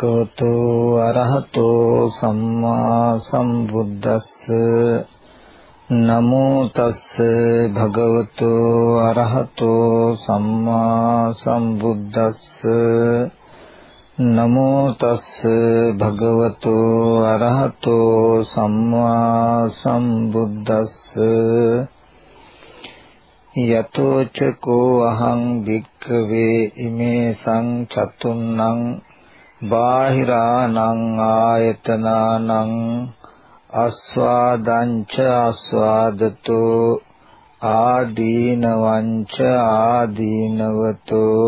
භගවතු අරහතෝ සම්මා සම්බුද්දස්ස. නමෝ තස්ස භගවතු අරහතෝ සම්මා සම්බුද්දස්ස. නමෝ තස්ස භගවතු අරහතෝ සම්මා සම්බුද්දස්ස. යතෝ චකෝ අහං භික්ඛවේ ඉමේ සං චතුන්නං බාහිරානං ආයතනානං අස්වාදං ච අස්වාදතෝ ආදීනවං ච ආදීනවතෝ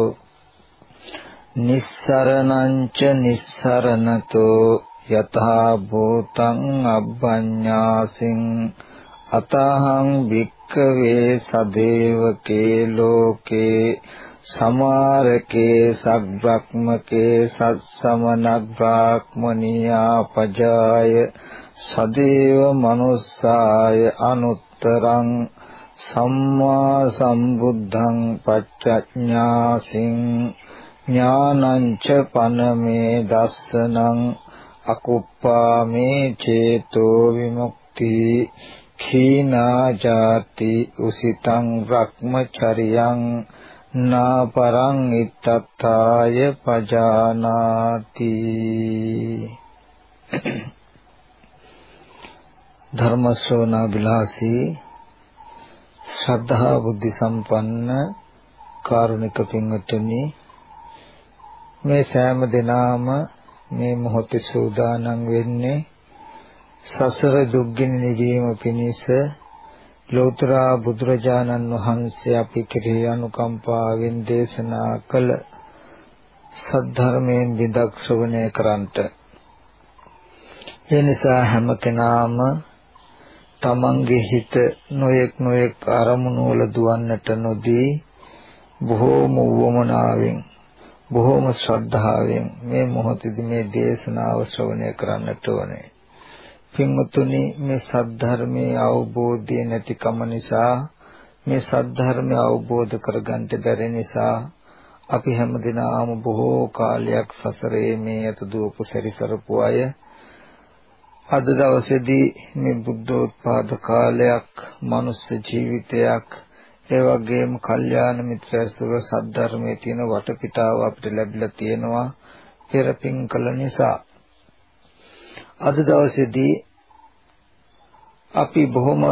නිස්සරණං ච නිස්සරණතෝ යතහා භූතං අබ්බඤ්ඤාසින් අතහං භික්ඛවේ සදේවකේ ලෝකේ සමාරකේ සග්බ්‍රක්මකේ සත්සමන බ්‍රාහ්මනියා පජාය සදේව මනුස්සාය අනුත්තරං සම්මා සම්බුද්ධං පච්චඥාසින් ඥානං ච පනමේ දස්සනං අකුප්පා මේ චේතෝ විමුක්ති කීනා ජාති උසිතං රක්මචරියං නාපරං ඉත්තත්තාය පජානාති ධර්ම ශ්‍රවණා විලාසී ශ්‍රද්ධා බුද්ධ සම්පන්න කාරුණික පින්වත්නි මේ සෑම දිනාම මේ මොහොතේ සූදානම් වෙන්නේ සසර දුක්ගිනි නිවීම පිණිස ලෝතර බුදුරජාණන් වහන්සේ අපි කෙරෙහි අනුකම්පාවෙන් දේශනා කළ සද්ධර්මයෙන් විදක් ශ්‍රවණය කරන්ට. ඒ නිසා හැම කෙනාම තමන්ගේ හිත නොයෙක් නොයෙක් අරමුණු වල දුවන්නට නොදී බොහෝම වමනාවෙන් බොහෝම ශ්‍රද්ධාවෙන් මේ මොහොතේදී මේ දේශනාව ශ්‍රවණය කරන්නට ඕනේ. පින්වතුනි මේ සද්ධර්මයේ අවබෝධය නැතිකම නිසා මේ සද්ධර්මය අවබෝධ කරගන්න බැරි නිසා අපි හැමදෙනාම බොහෝ කාලයක් සසරේ මේ අත දුවපු සැරිසරපු අය. අද දවසේදී මේ බුද්ධෝත්පාද කාලයක් මනුස්ස ජීවිතයක් ඒ වගේම කල්යාණ මිත්‍රයස්තුව සද්ධර්මයේ තියෙන වටපිටාව අපිට ලැබිලා තියෙනවා පෙරපින් කළ නිසා. අද දවසේදී අපි බොහොම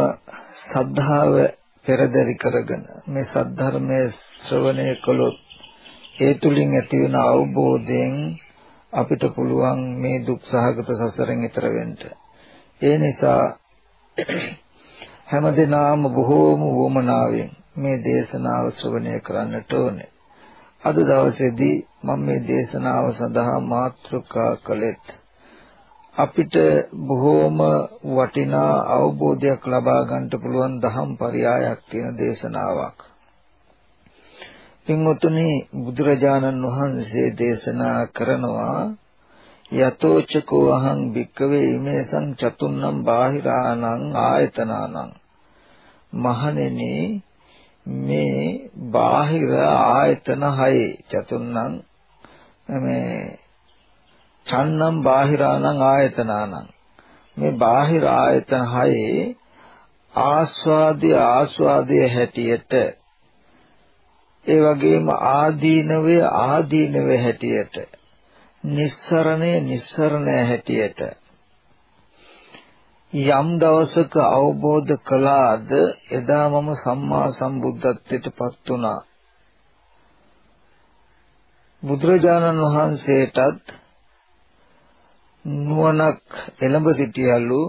සද්ධාව පෙරදරි කරගෙන මේ සද්ධර්මයේ ශ්‍රවණය කළොත් ඒ තුලින් ඇති වෙන අවබෝධයෙන් අපිට පුළුවන් මේ දුක් සහගත සසරෙන් ඈතර වෙන්න. ඒ නිසා හැමදෙනාම බොහෝම වමනාවෙන් මේ දේශනාව ශ්‍රවණය කරන්නට ඕනේ. අද දවසේදී මම මේ දේශනාව සඳහා මාතෘකා කළෙත් අපිට බොහෝම වටිනා අවබෝධයක් ලබා ගන්නට පුළුවන් දහම් පරයයක් තියෙන දේශනාවක්. පින්වතුනි බුදුරජාණන් වහන්සේ දේශනා කරනවා යතෝචකෝ අහං භික්කවේ ඉමේසං චතුන්නම් බාහිරාණං ආයතනානං මහණෙනි මේ බාහිර ආයතන හයේ චතුන්නම් මේ චන්නම් බාහිරාණං ආයතනානං. මේ බාහිර ආයතන හයේ ආස්වාදයේ ආස්වාදයේ හැටියට ඒ වගේම ආදීනවේ ආදීනවේ හැටියට නිස්සරණය නිස්සරණය හැටියට යම් දවසක අවබෝධ කළාද එදා මම සම්මා සම්බුද්ධත්වයට පත් වුණා. බුදුරජාණන් වහන්සේටත් නුවණක් එළඹ සිටියලු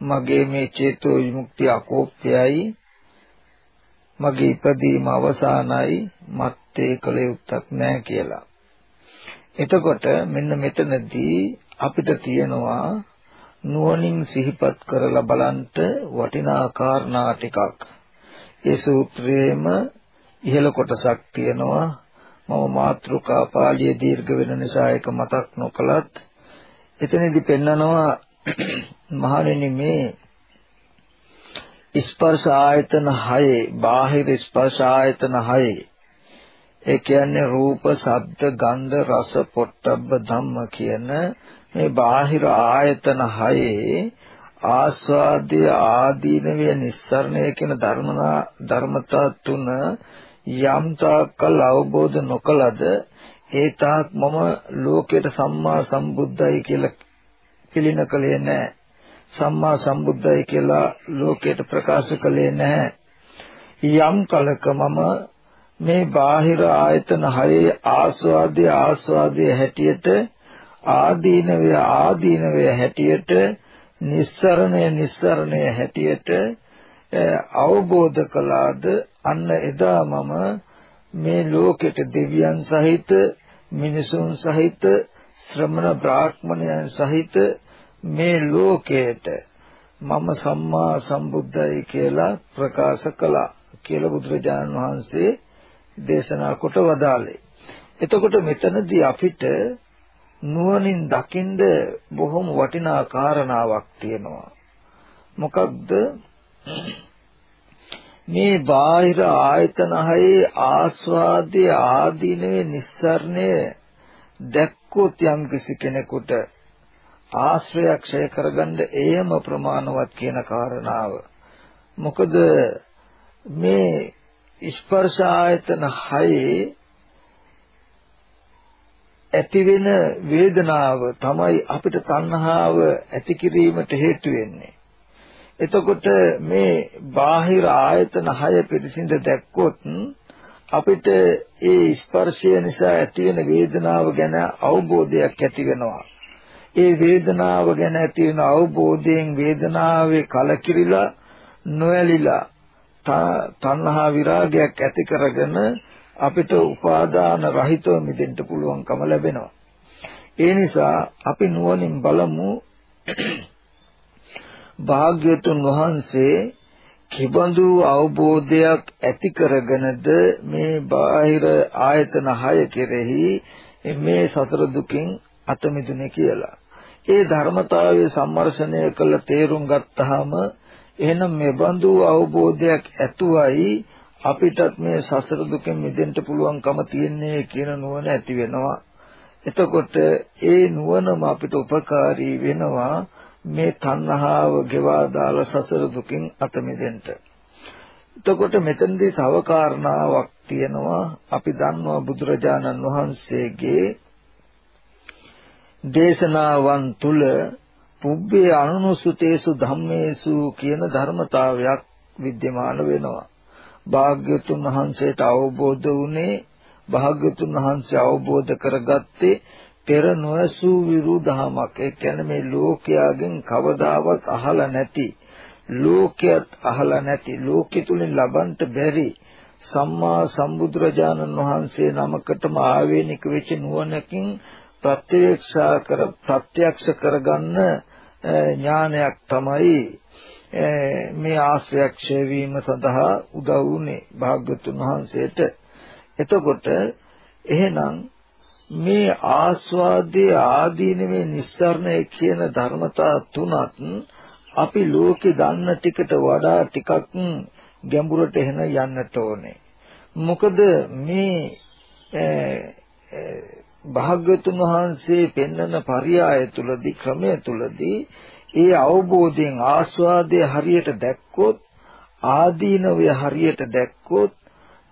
මගේ මේ චේතෝ විමුක්තිය අකෝප්‍යයි මගේ ඉපදීම අවසానයි මත්තේ කල යුත්තක් නැහැ කියලා. එතකොට මෙන්න මෙතනදී අපිට තියෙනවා නුවණින් සිහිපත් කරලා බලන්ට වටිනා කාරණා ටිකක්. ඒ සූත්‍රයේම ඉහළ කොටසක් තියෙනවා මම මාත්‍රිකා පාළිය දීර්ඝ වෙන නිසා ඒක මතක් නොකලත් එතනදී පෙන්නනවා මහණෙනි මේ ස්පර්ශ ආයතන 6 බාහිර ස්පර්ශ ආයතන 6 ඒ කියන්නේ රූප, ශබ්ද, ගන්ධ, රස, පොට්ටබ්බ ධම්ම කියන මේ බාහිර ආයතන 6 ආස්වාදයේ ආදීනවේ නිස්සරණය කියන ධර්මනා ධර්මතා තුන යම් තාක්කල් අවබෝධ නොකලද ඒ තාක් මම ලෝකයට සම්මා සම්බුද්ධයි කියලා පිළින කලේ නැහැ. සම්මා සම්බුද්ධයි කියලා ලෝකයට ප්‍රකාශ කළේ නැහැ. යම් කලක මම මේ බාහිර ආයතන හයේ ආස්වාදයේ ආස්වාදයේ හැටියට ආදීනවය ආදීනවය හැටියට නිස්සරණය නිස්සරණය හැටියට අවබෝධ කළාද අන්න එදා මම මේ ලෝකෙට දෙවියන් සහිත මිනිසුන් සහිත ශ්‍රමණ බ්‍රාහ්මණයන් සහිත මේ ලෝකයට මම සම්මා සම්බුද්ධයි කියලා ප්‍රකාශ කළා කියලා බුදුරජාණන් වහන්සේ දේශනා කොට වදාළේ. එතකොට මෙතනදී අපිට නුවණින් දකින්ද බොහොම වටිනා කාරණාවක් තියෙනවා. මොකක්ද මේ බාහිර ආයතන හයේ ආස්වාදයේ ආදීනවේ නිස්සරණය දැක්කොත් යම් කෙනෙකුට ආශ්‍රය ක්ෂය කරගන්න ඒම ප්‍රමාණවත් කියන කාරණාව. මොකද මේ ස්පර්ශ ආයතන හයේ ඇති වෙන වේදනාව තමයි අපිට තණ්හාව ඇති කිරීමට හේතු වෙන්නේ. එතකොට මේ බාහිර ආයතන හය පිළිසිඳ දැක්කොත් අපිට ඒ ස්පර්ශය නිසා ඇති වෙන වේදනාව ගැන අවබෝධයක් ඇති වෙනවා. ඒ වේදනාව ගැන ඇති වෙන අවබෝධයෙන් වේදනාවේ කලකිරිලා නොඇලිලා තණ්හා විරාගයක් ඇති කරගෙන අපිට උපාදාන රහිතව මිදෙන්න පුළුවන්කම ලැබෙනවා. ඒ නිසා අපි නුවණින් බලමු භාග්‍යතුන් වහන්සේ කිබඳු අවබෝධයක් ඇති කරගෙනද මේ බාහිර ආයතන 6 කෙරෙහි මේ සතර දුකින් අත මිදුනේ කියලා. ඒ ධර්මතාවයේ සම්මර්ෂණය කළ තේරුම් ගත්තාම එහෙනම් මේ බඳු අවබෝධයක් ඇතුවයි අපිටත් මේ සසර දුකෙන් මිදෙන්න පුළුවන්කම තියෙන්නේ කියන නුවණ ඇති වෙනවා. එතකොට ඒ නුවණම අපිට උපකාරී වෙනවා මේ තණ්හාව ගෙවා දාලා සසර දුකින් අත මිදෙන්න. එතකොට මෙතනදී තව කාරණාවක් තියෙනවා අපි දන්නවා බුදුරජාණන් වහන්සේගේ දේශනාවන් තුල පුබ්බේ අනුනුසුතේසු ධම්මේසු කියන ධර්මතාවයක් विद्यमान වෙනවා. භාග්‍යතුන් වහන්සේට අවබෝධ වුණේ භාග්‍යතුන් වහන්සේ අවබෝධ කරගත්තේ පෙර නොඇසූ විරුදහමක්. ඒ කියන්නේ මේ ලෝකයාගෙන් කවදාවත් අහලා නැති ලෝකයක් අහලා නැති ලෝකෙ තුලින් ලබන්ට බැරි සම්මා සම්බුදුරජාණන් වහන්සේ නමකටම ආවේනික වෙච්ච නුවණකින් ප්‍රත්‍යක්ෂා කර ප්‍රත්‍යක්ෂ කරගන්න ඥානයක් තමයි මේ ආශ්‍රයක්ෂය වීම සඳහා උදව් වුනේ භාග්‍යතුන් වහන්සේට. එතකොට එහෙනම් මේ ආස්වාදයේ ආදීනමේ නිස්සරණය කියන ධර්මතා තුනත් අපි ලෝකේ දන්න ටිකට වඩා ටිකක් ගැඹුරට එහෙන යන්නට ඕනේ. මොකද මේ භාග්‍යතුන් වහන්සේ පෙන්වන පරියාය තුලදී ක්‍රමය තුලදී ඒ අවබෝධයෙන් ආස්වාදයේ හරියට දැක්කොත් ආදීනවය හරියට දැක්කොත්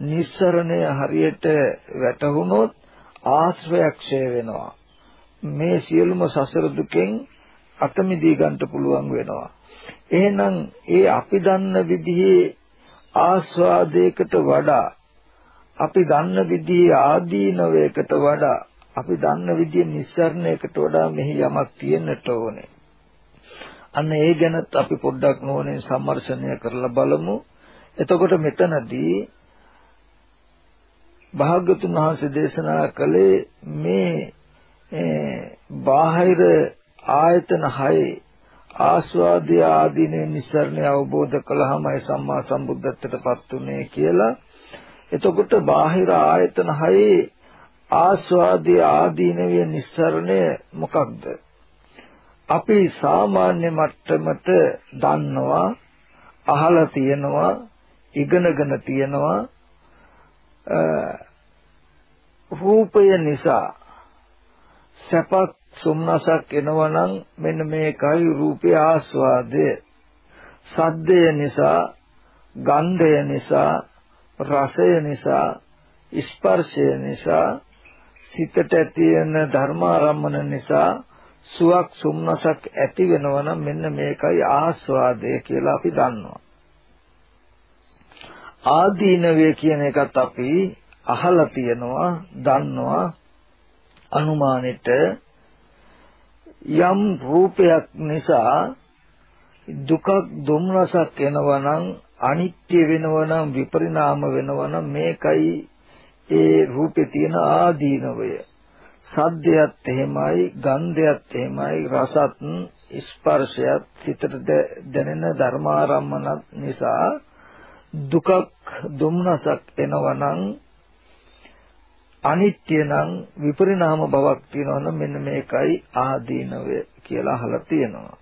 නිස්සරණය හරියට වැටහුනොත් ආශ්‍රයක්ෂය වෙනවා මේ සියලුම සසර දුකෙන් අත මිදී ගන්න පුළුවන් වෙනවා එහෙනම් ඒ අපි දන්න විදිහේ ආස්වාදයකට වඩා අපි දන්න විදිහේ ආදීනවයකට වඩා අපි දන්න විදිය නිස්සාරණයකට වඩා මෙහි යමක් තියෙන්නට ඕනේ. අන්න ඒ ගැනත් අපි පොඩ්ඩක් නෝනේ සම්මර්ෂණය කරලා බලමු. එතකොට මෙතනදී භාග්‍යතුන් වහන්සේ දේශනා කළේ මේ බාහිර ආයතන හයේ ආස්වාදී ආදීනේ නිස්සරණය අවබෝධ කළාමයි සම්මා සම්බුද්ධත්වයටපත් උනේ කියලා. එතකොට බාහිර ආයතන හයේ ආස්වාදී ආදීනවේ නිස්සරණය මොකක්ද? අපි සාමාන්‍ය මට්ටමට දන්නවා අහලා තියෙනවා ඉගෙනගෙන තියෙනවා රූපය නිසා සැපක් සොම්නසක් එනවනම් මෙන්න මේකයි රූපේ ආස්වාදය සද්දය නිසා ගන්ධය නිසා රසය නිසා ස්පර්ශය නිසා සිතට ඇති වෙන ධර්මාරම්මන නිසා සුවක් සුම්නසක් ඇති වෙනවා නම් මෙන්න මේකයි ආස්වාදය කියලා අපි දන්නවා. ආදීනවය කියන එකත් අපි අහලා තියෙනවා, දන්නවා, අනුමානෙට යම් රූපයක් නිසා දුකක් දුම්නසක් එනවා නම් අනිත්‍ය වෙනවා නම් විපරිණාම වෙනවා නම් මේකයි ඒ රූපේ තියෙන ආදීනවය. සද්දයත් එහෙමයි ගන්ධයත් එහෙමයි රසත් ස්පර්ශයත් සිතට දැනෙන ධර්මාරම්මන නිසා දුකක් දුම්නසක් එනවනම් අනිත්‍ය නම් විපරිණාම බවක් තියෙනවනම් මෙන්න මේකයි ආදීනවය කියලා අහලා තියෙනවා.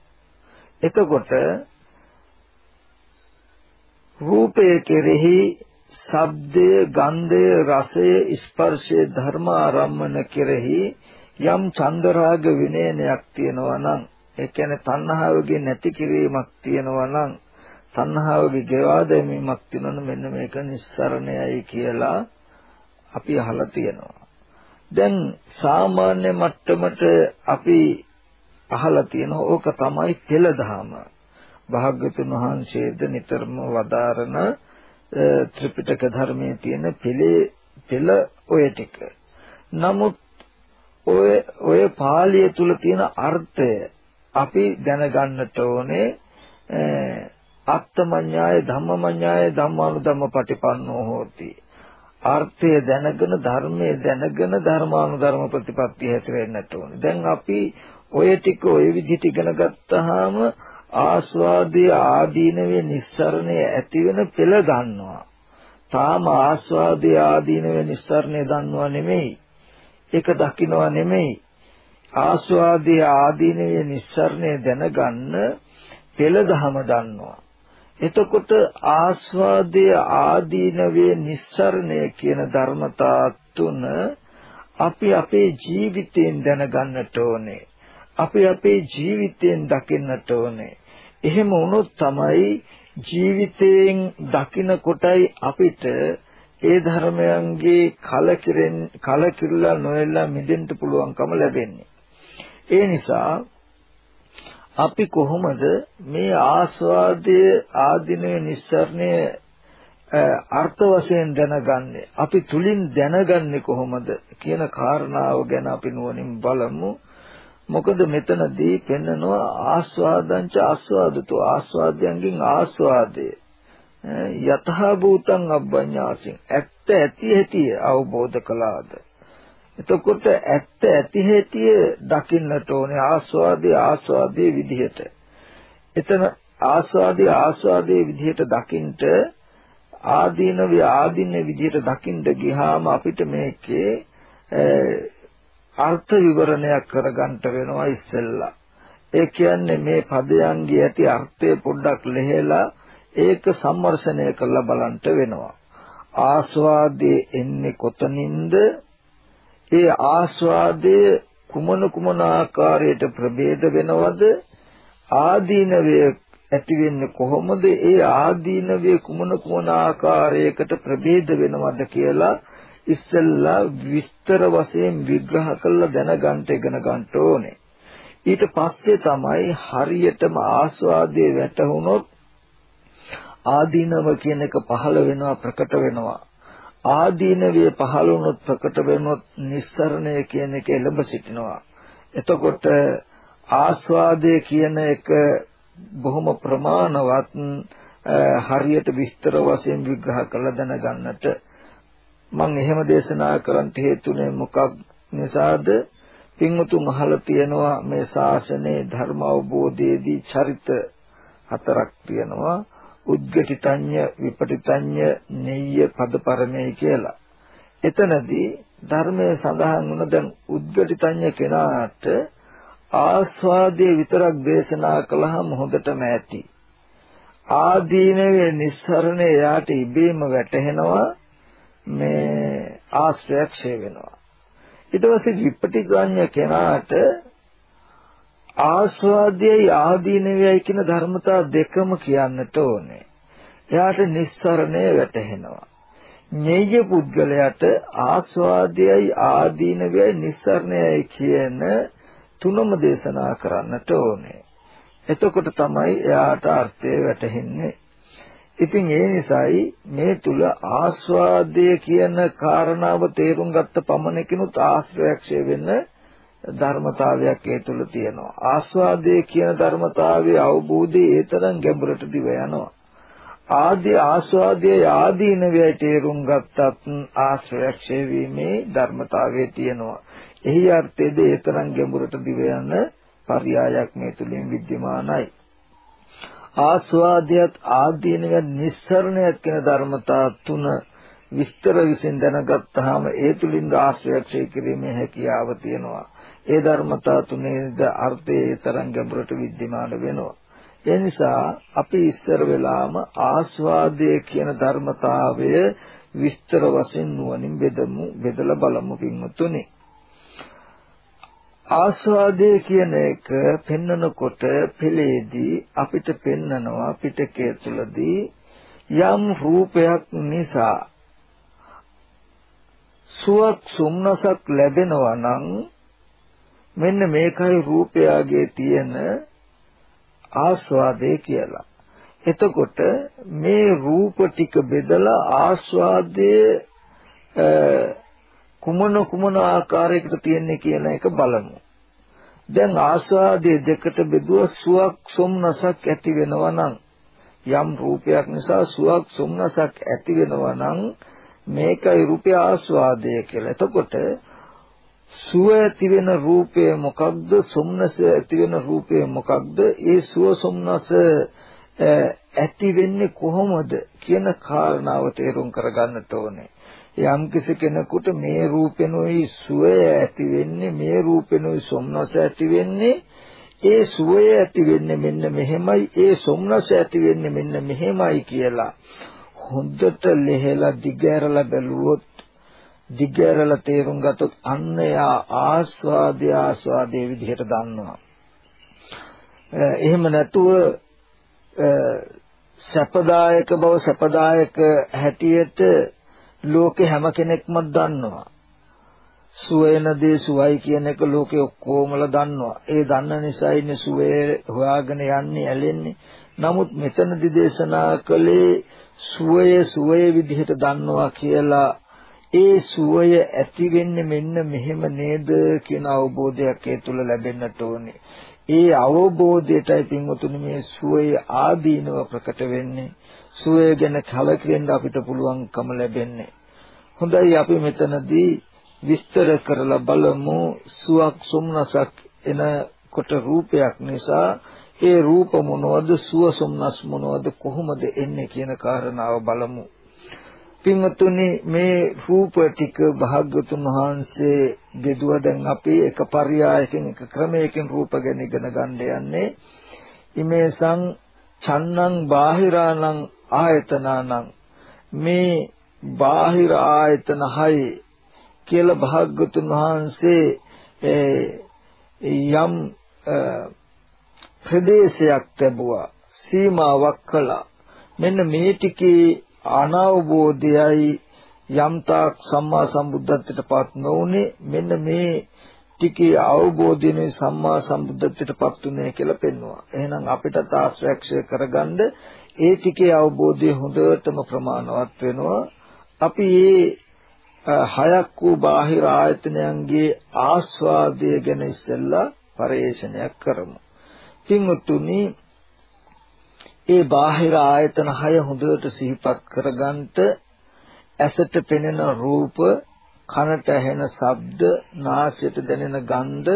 එතකොට රූපය කෙරෙහි ශබ්දය, ගන්ධය, රසය, ස්පර්ශය ධර්ම ආරම්මන කෙරෙහි යම් චන්දරාග විනයනයක් තියෙනවා නම් ඒ කියන්නේ තණ්හාවගේ නැති කිරීමක් තියෙනවා නම් තණ්හාවගේ ගෙවා දැමීමක් තියෙනවා නම් මෙන්න මේක නිස්සරණයයි කියලා අපි අහලා තියෙනවා. දැන් සාමාන්‍ය මට්ටමට අපි අහලා තියෙන ඕක තමයි පෙළ දහම. භාග්‍යතුන් වහන්සේද නිතරම වදාරන ත්‍රිපිටක ධර්මයේ තියෙන පෙළේ පෙළ ඔය ටික. නමුත් ඔය ඔය පාළිය තුල තියෙන අර්ථය අපි දැනගන්නට ඕනේ අත්තමඤ්ඤාය ධම්මමඤ්ඤාය ධම්මානුධම්ම පටිපන්නෝ හෝති. අර්ථය දැනගෙන ධර්මයේ දැනගෙන ධර්මානුධර්ම ප්‍රතිපත්තිය හැසිරෙන්නට ඕනේ. දැන් අපි ඔය ටික ඔය විදිහට ඉගෙන ගත්තාම ආස්වාදයේ ආදීනවේ නිස්සරණය ඇති වෙන පෙළ දන්නවා. තාම ආස්වාදයේ ආදීනවේ නිස්සරණය දන්නවා නෙමෙයි. ඒක දකින්නවා නෙමෙයි. ආස්වාදයේ ආදීනවේ නිස්සරණය දැනගන්න පෙළ දහම දන්නවා. එතකොට ආස්වාදයේ ආදීනවේ නිස්සරණය කියන ධර්මතා තුන අපි අපේ ජීවිතයෙන් දැනගන්නට ඕනේ. අපි අපේ ජීවිතයෙන් දකින්නට ඕනේ. එහෙම වුණොත් තමයි ජීවිතයෙන් දකින කොටයි අපිට ඒ ධර්මයන්ගේ කලකිරෙන් කලකිරලා නොයලා මිදෙන්න පුළුවන්කම ලැබෙන්නේ. ඒ නිසා අපි කොහොමද මේ ආස්වාදයේ ආධිනව නිස්සරණය අර්ථ වශයෙන් දැනගන්නේ? අපි තුලින් දැනගන්නේ කොහොමද කියන කාරණාව ගැන අපි නුවණින් බලමු. මොකද මෙතනදී පෙන්නනවා ආස්වාදංච ආස්වාදතු ආස්වාදයන්ගෙන් ආස්වාදය. යතහ භූතං අබ්බඤ්ඤාසින්. ඇත්ත ඇති ඇති අවබෝධ කළාද? එතකොට ඇත්ත ඇති හැටි දකින්නට ඕනේ ආස්වාදයේ ආස්වාදයේ විදිහට එතන ආස්වාදයේ ආස්වාදයේ විදිහට දකින්ට ආදීනව ආදීන විදිහට දකින්න ගියාම අපිට මේකේ අර්ථ විවරණයක් කරගන්න වෙනවා ඉස්සෙල්ලා. ඒ කියන්නේ මේ පදයන්ගේ ඇති අර්ථය පොඩ්ඩක් ලෙහෙලා ඒක සම්මර්ෂණය කරලා බලන්න වෙනවා. ආස්වාදයේ එන්නේ කොතනින්ද? ඒ ආස්වාදයේ කුමන කුමන ආකාරයට ප්‍රභේද වෙනවද? ආදීනවය ඇති වෙන්නේ කොහොමද? ඒ ආදීනවය කුමන කුමන ආකාරයකට ප්‍රභේද වෙනවද කියලා ඉස්සෙල්ලා විස්තර වශයෙන් විග්‍රහ කරලා දැනගන්න ඉගෙන ගන්න ඕනේ. ඊට පස්සේ තමයි හරියටම ආස්වාදයේ වැටහුනොත් ආදීනව කියන එක පහළ වෙනවා ප්‍රකට වෙනවා. ආදීනවේ පහළ වුණොත් ප්‍රකට වෙනොත් නිස්සරණය කියන එක එළඹ සිටිනවා. එතකොට ආස්වාදය කියන එක බොහොම ප්‍රමාණවත් හරියට විස්තර වශයෙන් විග්‍රහ කරලා දැනගන්නට. මම එහෙම දේශනා කරන්න හේතුනේ මොකක් නිසාද? පින්වතුන් අහලා තියෙනවා මේ ශාසනයේ ධර්ම අවබෝධයේදී චරිත හතරක් තියෙනවා. උද්ගටිතඤ්ඤ විපටිතඤ්ඤ නෙය්‍ය පදපරමේ කියලා. එතනදී ධර්මයේ සඳහන් වුණ දැන් උද්ගටිතඤ්ඤ කෙනාට ආස්වාදයේ විතරක් දේශනා කළාම හොඳටම ඇති. ආදීනවේ නිස්සරණේ යාට ඉබේම වැටහෙනවා මේ ආශ්‍රයක්ෂය වෙනවා. ඊට පස්සේ විපටිඥ කෙනාට ආස්වාදයයි ආදීනවයයි කියන ධර්මතා දෙකම කියන්නට ඕනේ. එයාට නිස්සරණය වැටහෙනවා. ඤෙය්‍ය පුද්ගලයාට ආස්වාදයයි ආදීනවයයි නිස්සරණයයි කියන තුනම දේශනා කරන්නට ඕනේ. එතකොට තමයි එයාට අර්ථය වැටහෙන්නේ. ඉතින් ඒ නිසායි මේ තුල ආස්වාදය කියන කාරණාව තේරුම් ගත්ත පමණකිනුත් ආශ්‍රයක්ෂය වෙන්න ධර්මතාවයක් ඒ තුළ තියෙනවා. ආස්වාදයේ කියන ධර්මතාවයේ අවබෝධයේ ඒ තරම් ගැඹුරට දිව යනවා. ආදී ආස්වාදයේ ආදීන වේ තේරුම් ගත්තත් ආශ්‍රයක්ෂේ වීමේ ධර්මතාවයේ තියෙනවා. එහි අර්ථයේද ඒ තරම් ගැඹුරට දිව යන පරයයක් මේ තුලින් विद्यමානයි. ආස්වාදයට ආදීනව නිස්සරණයක් කියන ධර්මතා තුන විස්තර විසින් දැනගත්තාම ඒ තුලින් ආශ්‍රයක්ෂේ කිරීමේ හැකියාව තියෙනවා. ඒ ධර්මතා තුනේද අර්ථයේ තරම් ගැඹුරට විද්‍යමාන වෙනවා. ඒ නිසා අපි ඉස්තර වෙලාම ආස්වාදයේ කියන ධර්මතාවය විස්තර වශයෙන් නුවණින් බෙදමු බෙදලා බලමු පින්වතුනි. ආස්වාදයේ කියන එක පෙන්නකොට පෙළේදී අපිට පෙන්නනවා පිටකය තුලදී යම් රූපයක් නිසා සුවක් සුම්නසක් ලැබෙනවා නම් මෙන්න මේකයි රූපයගේ තියෙන ආස්වාදය කියලා. එතකොට මේ රූප ටික බෙදලා ආස්වාදයේ කුමන කුමන ආකාරයකට තියෙන්නේ කියන එක බලමු. දැන් ආස්වාදයේ දෙකට බෙදුව සුවක් සොම්නසක් ඇති වෙනවා නම් යම් රූපයක් නිසා සුවක් සොම්නසක් ඇති වෙනවා නම් මේකයි රූපය ආස්වාදය කියලා. එතකොට සුව ඇති වෙන රූපය මොකක්ද? සොම්නස ඇති වෙන රූපය මොකක්ද? ඒ සුව සොම්නස ඇති වෙන්නේ කොහොමද කියන කාරණාව තේරුම් කරගන්නට ඕනේ. යම් කෙනෙකුට මේ රූපෙනුයි සුවය ඇති වෙන්නේ මේ රූපෙනුයි සොම්නස ඇති වෙන්නේ ඒ සුවය ඇති වෙන්නේ මෙන්න මෙහෙමයි ඒ සොම්නස ඇති වෙන්නේ මෙන්න මෙහෙමයි කියලා හොඳට ලෙහෙලා දිගහැරලා බැලුවොත් දිගහැරලා තේරුම් ගත්තොත් අන්න යා ආස්වාදය ආස්වාදයේ විදිහට දන්නවා එහෙම නැතුව සැපදායක බව සැපදායක හැටියට ලෝකේ හැම කෙනෙක්ම දන්නවා. සුවේන දේ සුවයි කියන එක ලෝකේ ඔක්කොමලා දන්නවා. ඒ දන්න නිසා ඉන්නේ සුවේ හොයාගෙන යන්නේ ඇලෙන්නේ. නමුත් මෙතනදී දේශනා කළේ සුවය සුවය විදිහට දන්නවා කියලා ඒ සුවය ඇති වෙන්නේ මෙන්න මෙහෙම නේද කියන අවබෝධයක් ඒ තුල ලැබෙන්නට ඕනේ. ඒ අවබෝධයටයි පින්වතුනි මේ සුවය ආදීනව ප්‍රකට වෙන්නේ. සුවය ගැන කලකිරෙන්න අපිට පුළුවන්කම ලැබෙන්නේ. හොඳයි අපි මෙතනදී විස්තර කරලා බලමු සුවක් සොම්නසක් එනකොට රූපයක් නිසා ඒ රූප මොනවද සුව සොම්නස් මොනවද කොහොමද එන්නේ කියන කාරණාව බලමු. පින්වතුනි මේ රූප ටික භාග්‍යතුන් වහන්සේ බෙදුවා දැන් අපි එක පරයයකින් එක ක්‍රමයකින් රූප ගැන ඉගෙන ගන්න යන්නේ. ඉමේසං චන්නං බාහිරාණං ආයතනානං. මේ බාහිර ආයතන හයි කියලා භාග්‍යතුන් වහන්සේ යම් ප්‍රදේශයක් ලැබුවා සීමාවක් කළා. මෙන්න මේ ටිකේ අනවබෝධයයි යම්තාක් සම්මා සම්බුද්ධත්වයට පත් නොවුනේ මෙන්න මේ ටිකේ අවබෝධයනේ සම්මා සම්බුද්ධත්වයට පත් උනේ කියලා පෙන්වුවා. එහෙනම් අපිට ආශ්‍රයක්ෂය කරගන්න ඒ ටිකේ අවබෝධය හොඳටම ප්‍රමාණවත් වෙනවා. අපි මේ හයක් වූ බාහිර ආයතනයන්ගේ ආස්වාදය ගැන ඉස්සෙල්ලා පරේෂණයක් කරමු. පින්වත්තුනි ඒ බාහිර ආයතන හය හොඳට සිහිපත් කරගන්නට ඇසට පෙනෙන රූප, කනට ඇහෙන ශබ්ද, නාසයට දැනෙන ගන්ධ,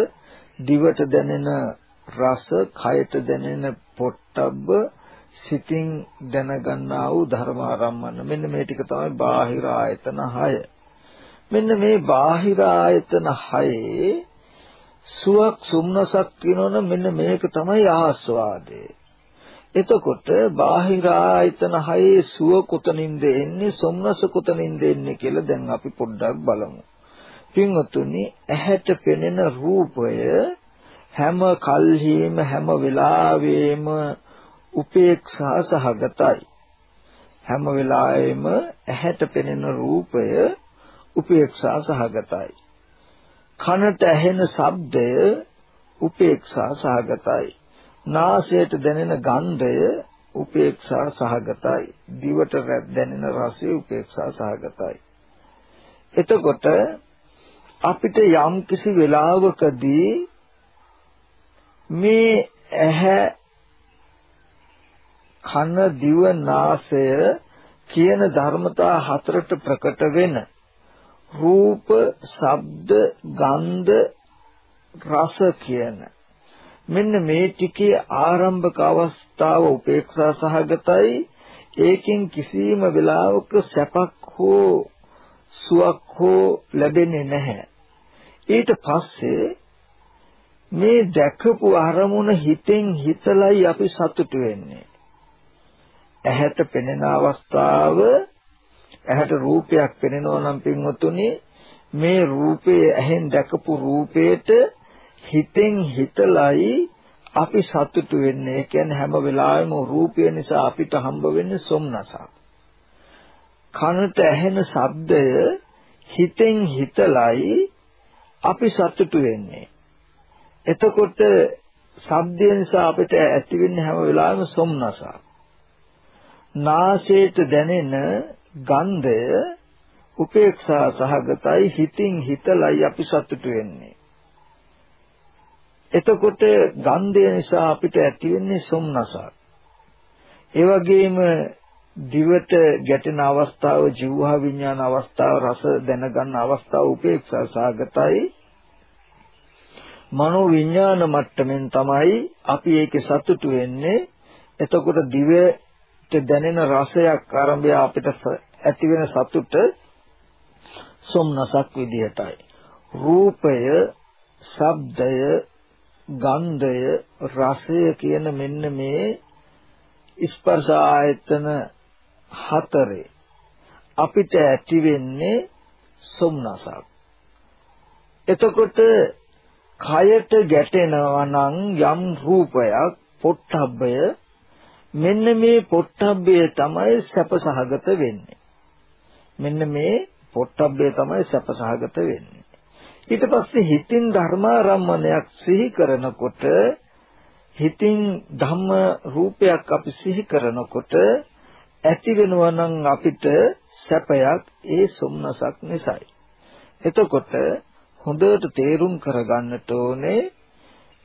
දිවට දැනෙන රස, කයට දැනෙන පොට්ටබ්බ, සිතින් දැනගන්නා වූ ධර්මාරම්මන. මෙන්න මේ ටික තමයි බාහිර ආයතන 6. මෙන්න මේ බාහිර ආයතන 6 සුවක් සුම්නසක් කියනවනම් මෙන්න මේක තමයි ආස්වාදේ. එතකොට බාහිර ආයතන හයේ සුව කුතනින්ද එන්නේ සොම්නස කුතනින්ද එන්නේ කියලා දැන් අපි පොඩ්ඩක් බලමු. පින්වතුනි ඇහැට පෙනෙන රූපය හැම කල්හිම හැම වෙලාවෙම උපේක්ෂා සහගතයි. හැම වෙලාවෙම ඇහැට පෙනෙන රූපය උපේක්ෂා සහගතයි. කනට ඇහෙන ශබ්දය උපේක්ෂා සහගතයි. නාසයට දැනෙන ගන්ධය උපේක්ෂා සහගතයි. දිවට දැනෙන රසය උපේක්ෂා සහගතයි. එතකොට අපිට යම් කිසි වෙලාවකදී මේ ඇහැ කන දිව නාසය කියන ධර්මතා හතරට ප්‍රකට වෙන රූප, ශබ්ද, ගන්ධ, රස කියන මෙන්න මේ ටිකේ ආරම්භක අවස්ථාව උපේක්ෂා සහගතයි. ඒකෙන් කිසිම වෙලාවක සැපක් හෝ සුවක් හෝ ලැබෙන්නේ නැහැ. ඊට පස්සේ මේ දැකපු අරමුණ හිතෙන් හිතලයි අපි සතුටු වෙන්නේ. ඇහැට පෙනෙන අවස්ථාව ඇහැට රූපයක් පෙනෙනවා නම් පින්වතුනි මේ රූපයේ ඇහෙන් දැකපු රූපේට හිතෙන් හිතලයි අපි සතුටු වෙන්නේ. ඒ කියන්නේ හැම වෙලාවෙම රූපය නිසා අපිට හම්බ වෙන්නේ සොම්නසක්. කනට ඇහෙන ශබ්දය හිතෙන් හිතලයි අපි සතුටු වෙන්නේ. එතකොට ශබ්දය නිසා අපිට ඇති වෙන්නේ හැම වෙලාවෙම සොම්නසක්. නාසයට දැනෙන ගන්ධය උපේක්ෂා සහගතයි හිතින් හිතලයි අපි සතුටු වෙන්නේ. එතකොට ගන්ධය නිසා අපිට ඇති වෙන්නේ සොම්නසක්. ඒ වගේම දිවට ගැටෙන අවස්ථාව, ජීවහා විඥාන අවස්ථාව, රස දැනගන්න අවස්ථාව උපේක්ෂා සහගතයි. මනෝ විඥාන මට්ටමින් තමයි අපි ඒකේ සතුටු වෙන්නේ. එතකොට දිවට දැනෙන රසයක් ආරම්භය අපිට ඇති වෙන සතුට සොම්නසක් විදිහටයි. රූපය, ශබ්දය, ගන්ධය රසය කියන මෙන්න මේ ස්පර්ශ ආයතන හතරේ අපිට ඇති වෙන්නේ සොම්නසක්. එතකොට කයට ගැටෙනවා නම් යම් රූපයක් පොට්ටබ්බය මෙන්න මේ පොට්ටබ්බය තමයි සැපසහගත වෙන්නේ. මෙන්න මේ පොට්ටබ්බය තමයි සැපසහගත වෙන්නේ. ඊට පස්සේ හිතින් ධර්මාරම්මණයක් සිහි කරනකොට හිතින් ධම්ම රූපයක් අපි සිහි කරනකොට ඇති වෙනවා නම් අපිට සැපයක් ඒ සොම්නසක් නිසායි. එතකොට හොඳට තේරුම් කරගන්නට ඕනේ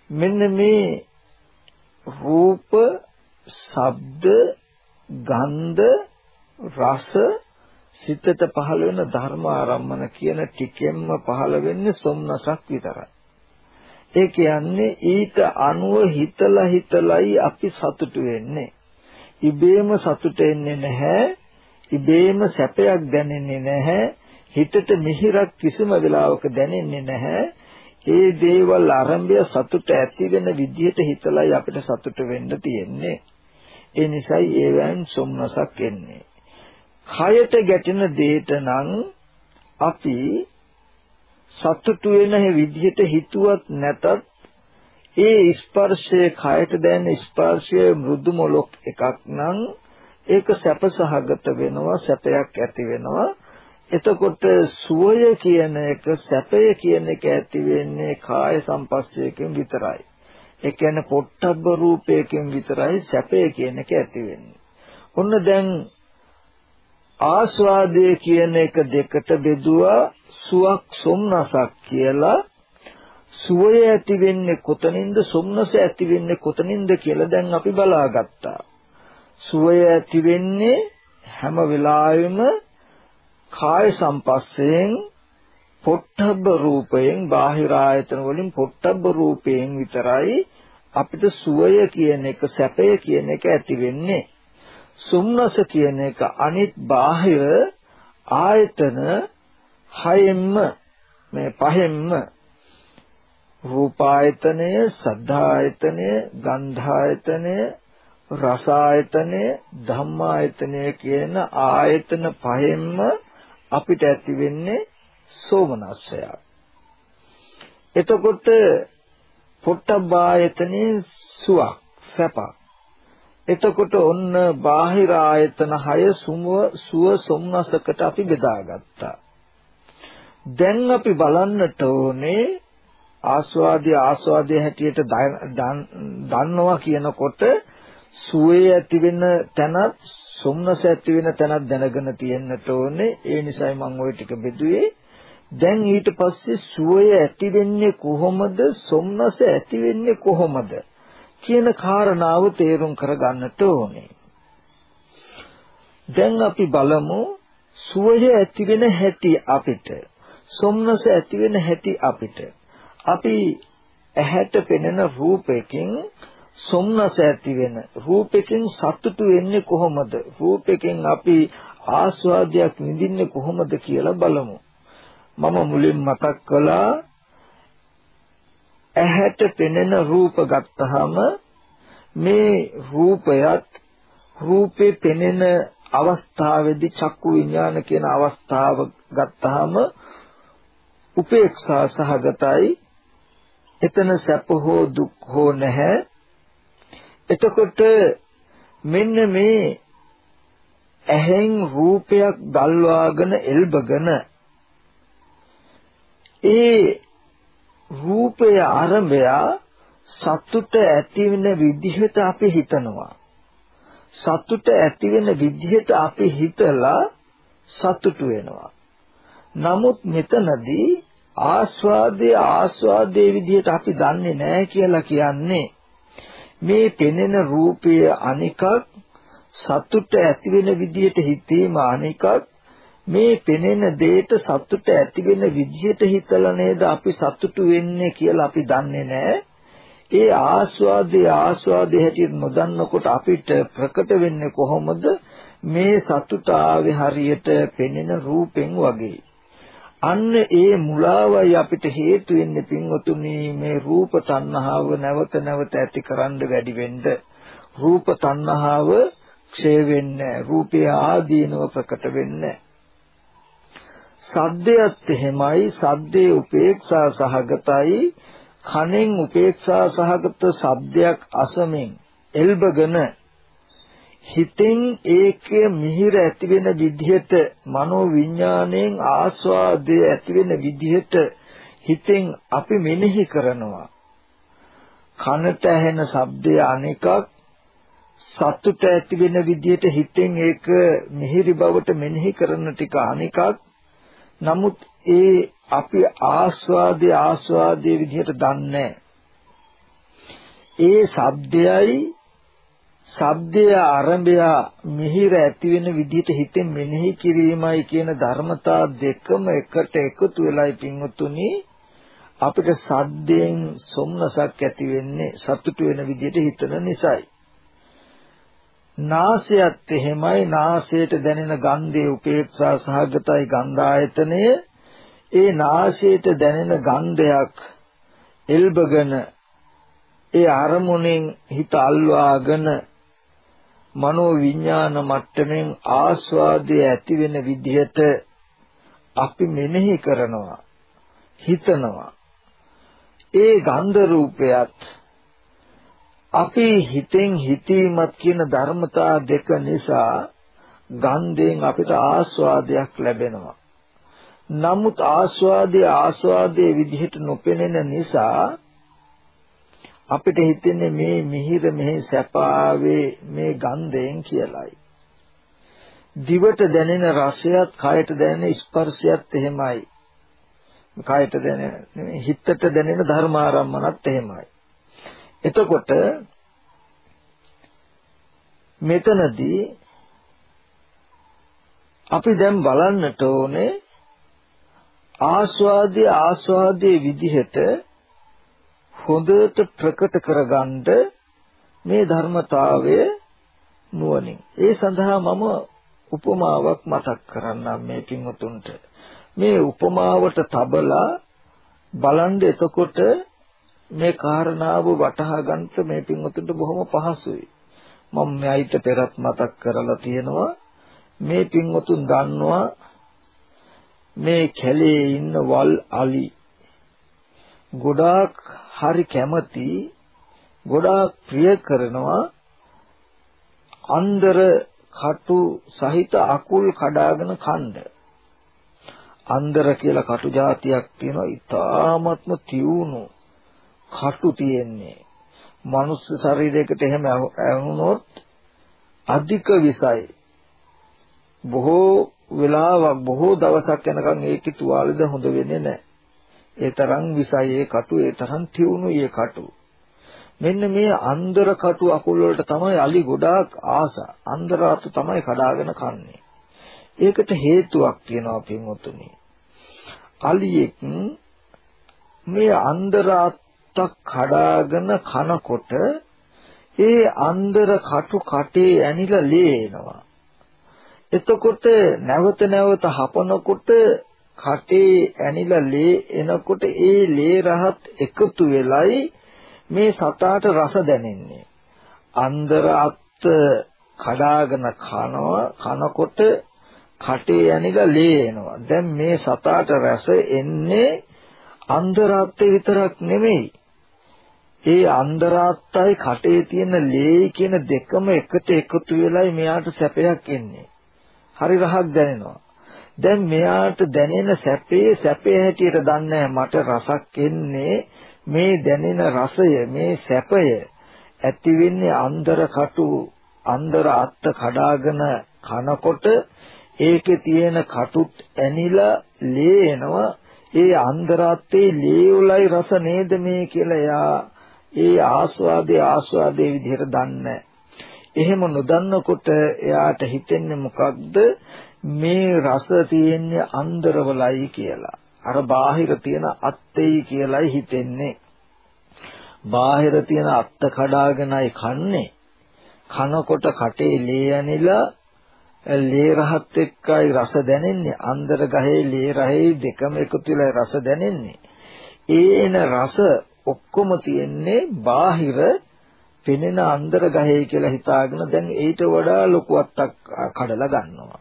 මෙන්න මේ රූප, ශබ්ද, ගන්ධ, රස සිතට පහළ වෙන ධර්ම ආරම්මන කියන ටිකෙන්ම පහළ වෙන්නේ සොම්නසක් විතරයි. ඒ කියන්නේ ඊට අනුව හිතලා හිතලයි අපි සතුටු වෙන්නේ. ඉබේම සතුට එන්නේ නැහැ. ඉබේම සැපයක් දැනෙන්නේ නැහැ. හිතට මිහිරක් කිසිම වෙලාවක දැනෙන්නේ නැහැ. ඒ දේවල් ආරම්භය සතුට ඇති වෙන විදිහට හිතලයි අපිට සතුට වෙන්න තියෙන්නේ. ඒ නිසායි ඒවෙන් සොම්නසක් එන්නේ. කයට ගැටෙන දෙයට නම් අපි සතුටු වෙන විදිහට හිතුවත් නැතත් ඒ ස්පර්ශයේ කයට දැනෙන ස්පර්ශය මෘදු මොලොක් එකක් නම් ඒක සැපසහගත වෙනවා සැපයක් ඇති වෙනවා. එතකොට සුවය කියන එක සැපය කියන එක ඇති වෙන්නේ කාය සම්පස්සයකින් විතරයි. ඒ කියන්නේ පොට්ටබ්බ රූපයකින් විතරයි සැපය කියන එක ඇති වෙන්නේ. ඔන්න දැන් ආස්වාදය කියන එක දෙකට බෙදුවා සුවක් සොම්නසක් කියලා සුවය ඇති වෙන්නේ කොතනින්ද සොම්නස ඇති වෙන්නේ කොතනින්ද කියලා දැන් අපි බලාගත්තා. සුවය ඇති වෙන්නේ හැම වෙලාවෙම කාය සම්පස්සයෙන් පොට්ටබ්බ රූපයෙන් බාහිර ආයතන වලින් පොට්ටබ්බ රූපයෙන් විතරයි අපිට සුවය කියන එක සැපය කියන එක ඇති වෙන්නේ. සුම්නස කියන එක අනිත් බාහිර ආයතන හයෙන්ම මේ පහෙන්ම රූපායතනය, සද්ධායතනය, ගන්ධායතනය, රසායතනය, ධම්මායතනය කියන ආයතන පහෙන්ම අපිට ඇති වෙන්නේ සෝමනස්සය. එතකොට පොට්ටබ්බායතනේ සුවක් සැපක්. එතකොට ඔන්න බාහිර ආයතන 6 සුව සුව සොම්නසකට අපි බෙදාගත්තා. දැන් අපි බලන්නට ඕනේ ආස්වාදී ආස්වාදයේ හැටියට දන්නවා කියනකොට සුවේ ඇති වෙන තැනත් සොම්නස ඇති වෙන තැනත් දැනගෙන තියෙන්නට ඕනේ. ඒ නිසයි මම ওই ටික බෙදුවේ. දැන් ඊට පස්සේ සුවය ඇති වෙන්නේ කොහොමද? සොම්නස ඇති වෙන්නේ කොහොමද? කියන කාරණාව තේරුම් කරගන්නට ඕනේ. දැන් අපි බලමු සුවය ඇති වෙන හැටි අපිට සොම්නස ඇති වෙන හැටි අපිට. අපි ඇහැට පෙනෙන රූපයකින් සොම්නස ඇති වෙන රූපෙකින් සතුටු වෙන්නේ කොහොමද? රූපෙකින් අපි ආස්වාදයක් විඳින්නේ කොහොමද කියලා බලමු. මම මුලින් මතක් කළා ඇහැට පෙනෙන රූප ගත්තාම මේ රූපයත් රූපේ පෙනෙන අවස්ථාවේදී චක්කු විඥාන කියන අවස්ථාව ගත්තාම උපේක්ෂා සහගතයි. එතන සැප හෝ දුක් හෝ නැහැ. එතකොට මෙන්න මේ ඇහෙන් රූපයක් ගල්වාගෙන එල්බගෙන ඒ රූපය ආරම්භය සතුට ඇති වෙන විදිහට අපි හිතනවා. සතුට ඇති වෙන විදිහට අපි හිතලා සතුටු වෙනවා. නමුත් මෙතනදී ආස්වාදයේ ආස්වාදයේ විදිහට අපි දන්නේ නැහැ කියලා කියන්නේ මේ පෙනෙන රූපය අනිකක් සතුට ඇති වෙන විදිහට හිතීම අනිකක් මේ පෙනෙන දෙයට සතුට ඇති වෙන විදිහට හිතලා නේද අපි සතුටු වෙන්නේ කියලා අපි දන්නේ නැහැ. ඒ ආස්වාදයේ ආස්වාදයේ හැටියට නොදන්නකොට අපිට ප්‍රකට වෙන්නේ කොහොමද? මේ සතුට ආවේ හරියට පෙනෙන රූපෙන් වගේ. අන්න ඒ මුලාවයි අපිට හේතු වෙන්නේ පින්වතුනි මේ රූප තණ්හාව නැවත නැවත ඇති කරන්න වැඩි වෙන්න රූප තණ්හාව ක්ෂය වෙන්නේ රූපය ආදීනව ප්‍රකට වෙන්නේ සද්දයත් එහෙමයි සද්දේ උපේක්ෂා සහගතයි කනෙන් උපේක්ෂා සහගත සද්දයක් අසමින් එල්බගෙන හිතෙන් ඒකේ මිහිර ඇති වෙන විදිහට මනෝ විඥාණයෙන් ආස්වාදය ඇති වෙන විදිහට හිතෙන් අපි මෙනෙහි කරනවා. කනට ඇහෙන ශබ්දය අනෙකක් සතුට ඇති වෙන විදිහට හිතෙන් ඒක මිහිරි බවට මෙනෙහි කරන ටික අනෙකක් නමුත් ඒ අපි ආස්වාදයේ ආස්වාදයේ විදිහට දන්නේ ඒ ශබ්දයයි ශබ්දයේ ආරම්භය මිහිර ඇති වෙන විදිහට හිතෙන් මෙනෙහි කිරීමයි කියන ධර්මතා දෙකම එකට එකතු වෙලායි පින්වතුනි අපිට සද්දයෙන් සොම්නසක් ඇති වෙන්නේ සතුටු වෙන විදිහට හිතන නිසායි. නාසයත් එහෙමයි. නාසයට දැනෙන ගන්ධයේ උපේක්ෂා සහගතයි ගන්ධායතනය. ඒ නාසයට දැනෙන ගන්ධයක් එල්බගෙන ඒ අරමුණෙන් හිත අල්වාගෙන මනෝ විඥාන මට්ටමින් ආස්වාදයේ ඇති වෙන විදිහට අපි මෙනෙහි කරනවා හිතනවා. ඒ ගන්ධ රූපයත් අපි හිතෙන් හිතීමත් කියන ධර්මතා දෙක නිසා ගන්ධයෙන් අපිට ආස්වාදයක් ලැබෙනවා නමුත් ආස්වාදයේ ආස්වාදයේ විදිහට නොපෙනෙන නිසා අපිට හිතෙන්නේ මේ මිහිර මෙහි සැපාවේ මේ ගන්ධයෙන් කියලායි. දිවට දැනෙන රසයත් කයට දැනෙන ස්පර්ශයත් එහෙමයි. කයට දැනෙන හිතට දැනෙන ධර්මාරම්මනත් එහෙමයි. එතකොට මෙතනදී අපි දැන් බලන්නට ඕනේ ආස්වාදයේ ආස්වාදයේ විදිහට හොඳට ප්‍රකට කරගන්න මේ ධර්මතාවය නුවණින්. ඒ සඳහා මම උපමාවක් මතක් කරන්නම් මේ පින්වතුන්ට. මේ උපමාවට තබලා බලන්න එතකොට මේ කාරණාව වටහා ගන්නට මේ පින්වතුන්ට බොහොම පහසුයි. මම මෙයිට පෙරත් මතක් කරලා තියෙනවා. මේ පින්වතුන් දන්නවා මේ කැලේ ඉන්න වල් අලි ගොඩාක් හරි කැමති ගොඩාක් ප්‍රිය කරනවා අන්දර කටු සහිත අකුල් කඩාගෙන කණ්ඩ අන්දර කියලා කටු జాතියක් තියෙනවා. ඊ타ත්ම තියුණු කටු තියෙන්නේ මනුස්ස ශරීරයකට එහෙම ඇහුනොත් අධික විසයි බොහෝ වෙලාවක් බොහෝ දවසක් යනකම් ඒකේ තුවාලෙද හොඳ වෙන්නේ නැහැ. ඒ තරම් විසයි ඒ කටු ඒ තරම් තියුණු ඒ කටු. මෙන්න මේ අන්දර කටු අකුල් වලට තමයි අලි ගොඩාක් ආස. අන්දර අතු තමයි කඩාගෙන කන්නේ. ඒකට හේතුවක් තියෙනවා පින්වතුනි. අලියෙක් මේ අන්දර අත්තක් කඩාගෙන කනකොට ඒ අන්දර කටු කටේ ඇනිලා ලේ එනවා. එතකොට නැවත නැවත හපනකොට කටේ ඇනිලා ලේ එනකොට ඒ ලේ රහත් එකතු වෙලයි මේ සතාට රස දැනෙන්නේ. අන්දර අත් කඩාගෙන කනවා කනකොට කටේ ඇනිලා ලේ එනවා. දැන් මේ සතාට රස එන්නේ අන්දරාත්තේ විතරක් නෙමෙයි. ඒ අන්දරාත්තයි කටේ තියෙන ලේ කියන දෙකම එකට එකතු වෙලයි මෙයාට සැපයක් එන්නේ. හරි රහක් දැනෙනවා. දැන් මෙයාට දැනෙන සැපේ සැපේ හැටියට දන්නේ මට රසක් එන්නේ මේ දැනෙන රසය මේ සැපය ඇති වෙන්නේ අන්දර කටු අන්දර අත්ත කඩාගෙන කනකොට ඒකේ තියෙන කටුත් ඇනිලා ලේ එනවා ඒ අන්දරාත්තේ ලේ උලයි රස නේද මේ කියලා එයා ඒ ආස්වාදේ ආස්වාදේ විදිහට දන්නේ එහෙම නොදන්නකොට එයාට හිතෙන්නේ මොකක්ද මේ රස තියෙන්නේ අන්දරවලයි කියලා. අර බාහිර තියෙන අත්තේයි කියලායි හිතෙන්නේ. බාහිර තියෙන අත්ත කඩාගෙනයි කන්නේ. කනකොට කටේ ලේ ඇනිලා ලේ රහත් එක්කයි රස දැනෙන්නේ. අන්දර ගහේ ලේ රහේ දෙකම එකතු වෙලා රස දැනෙන්නේ. ඒ එන රස ඔක්කොම තියෙන්නේ බාහිර පෙනෙන අන්දර ගහේ කියලා හිතාගෙන දැන් ඊට වඩා ලොකු අත්තක් කඩලා ගන්නවා.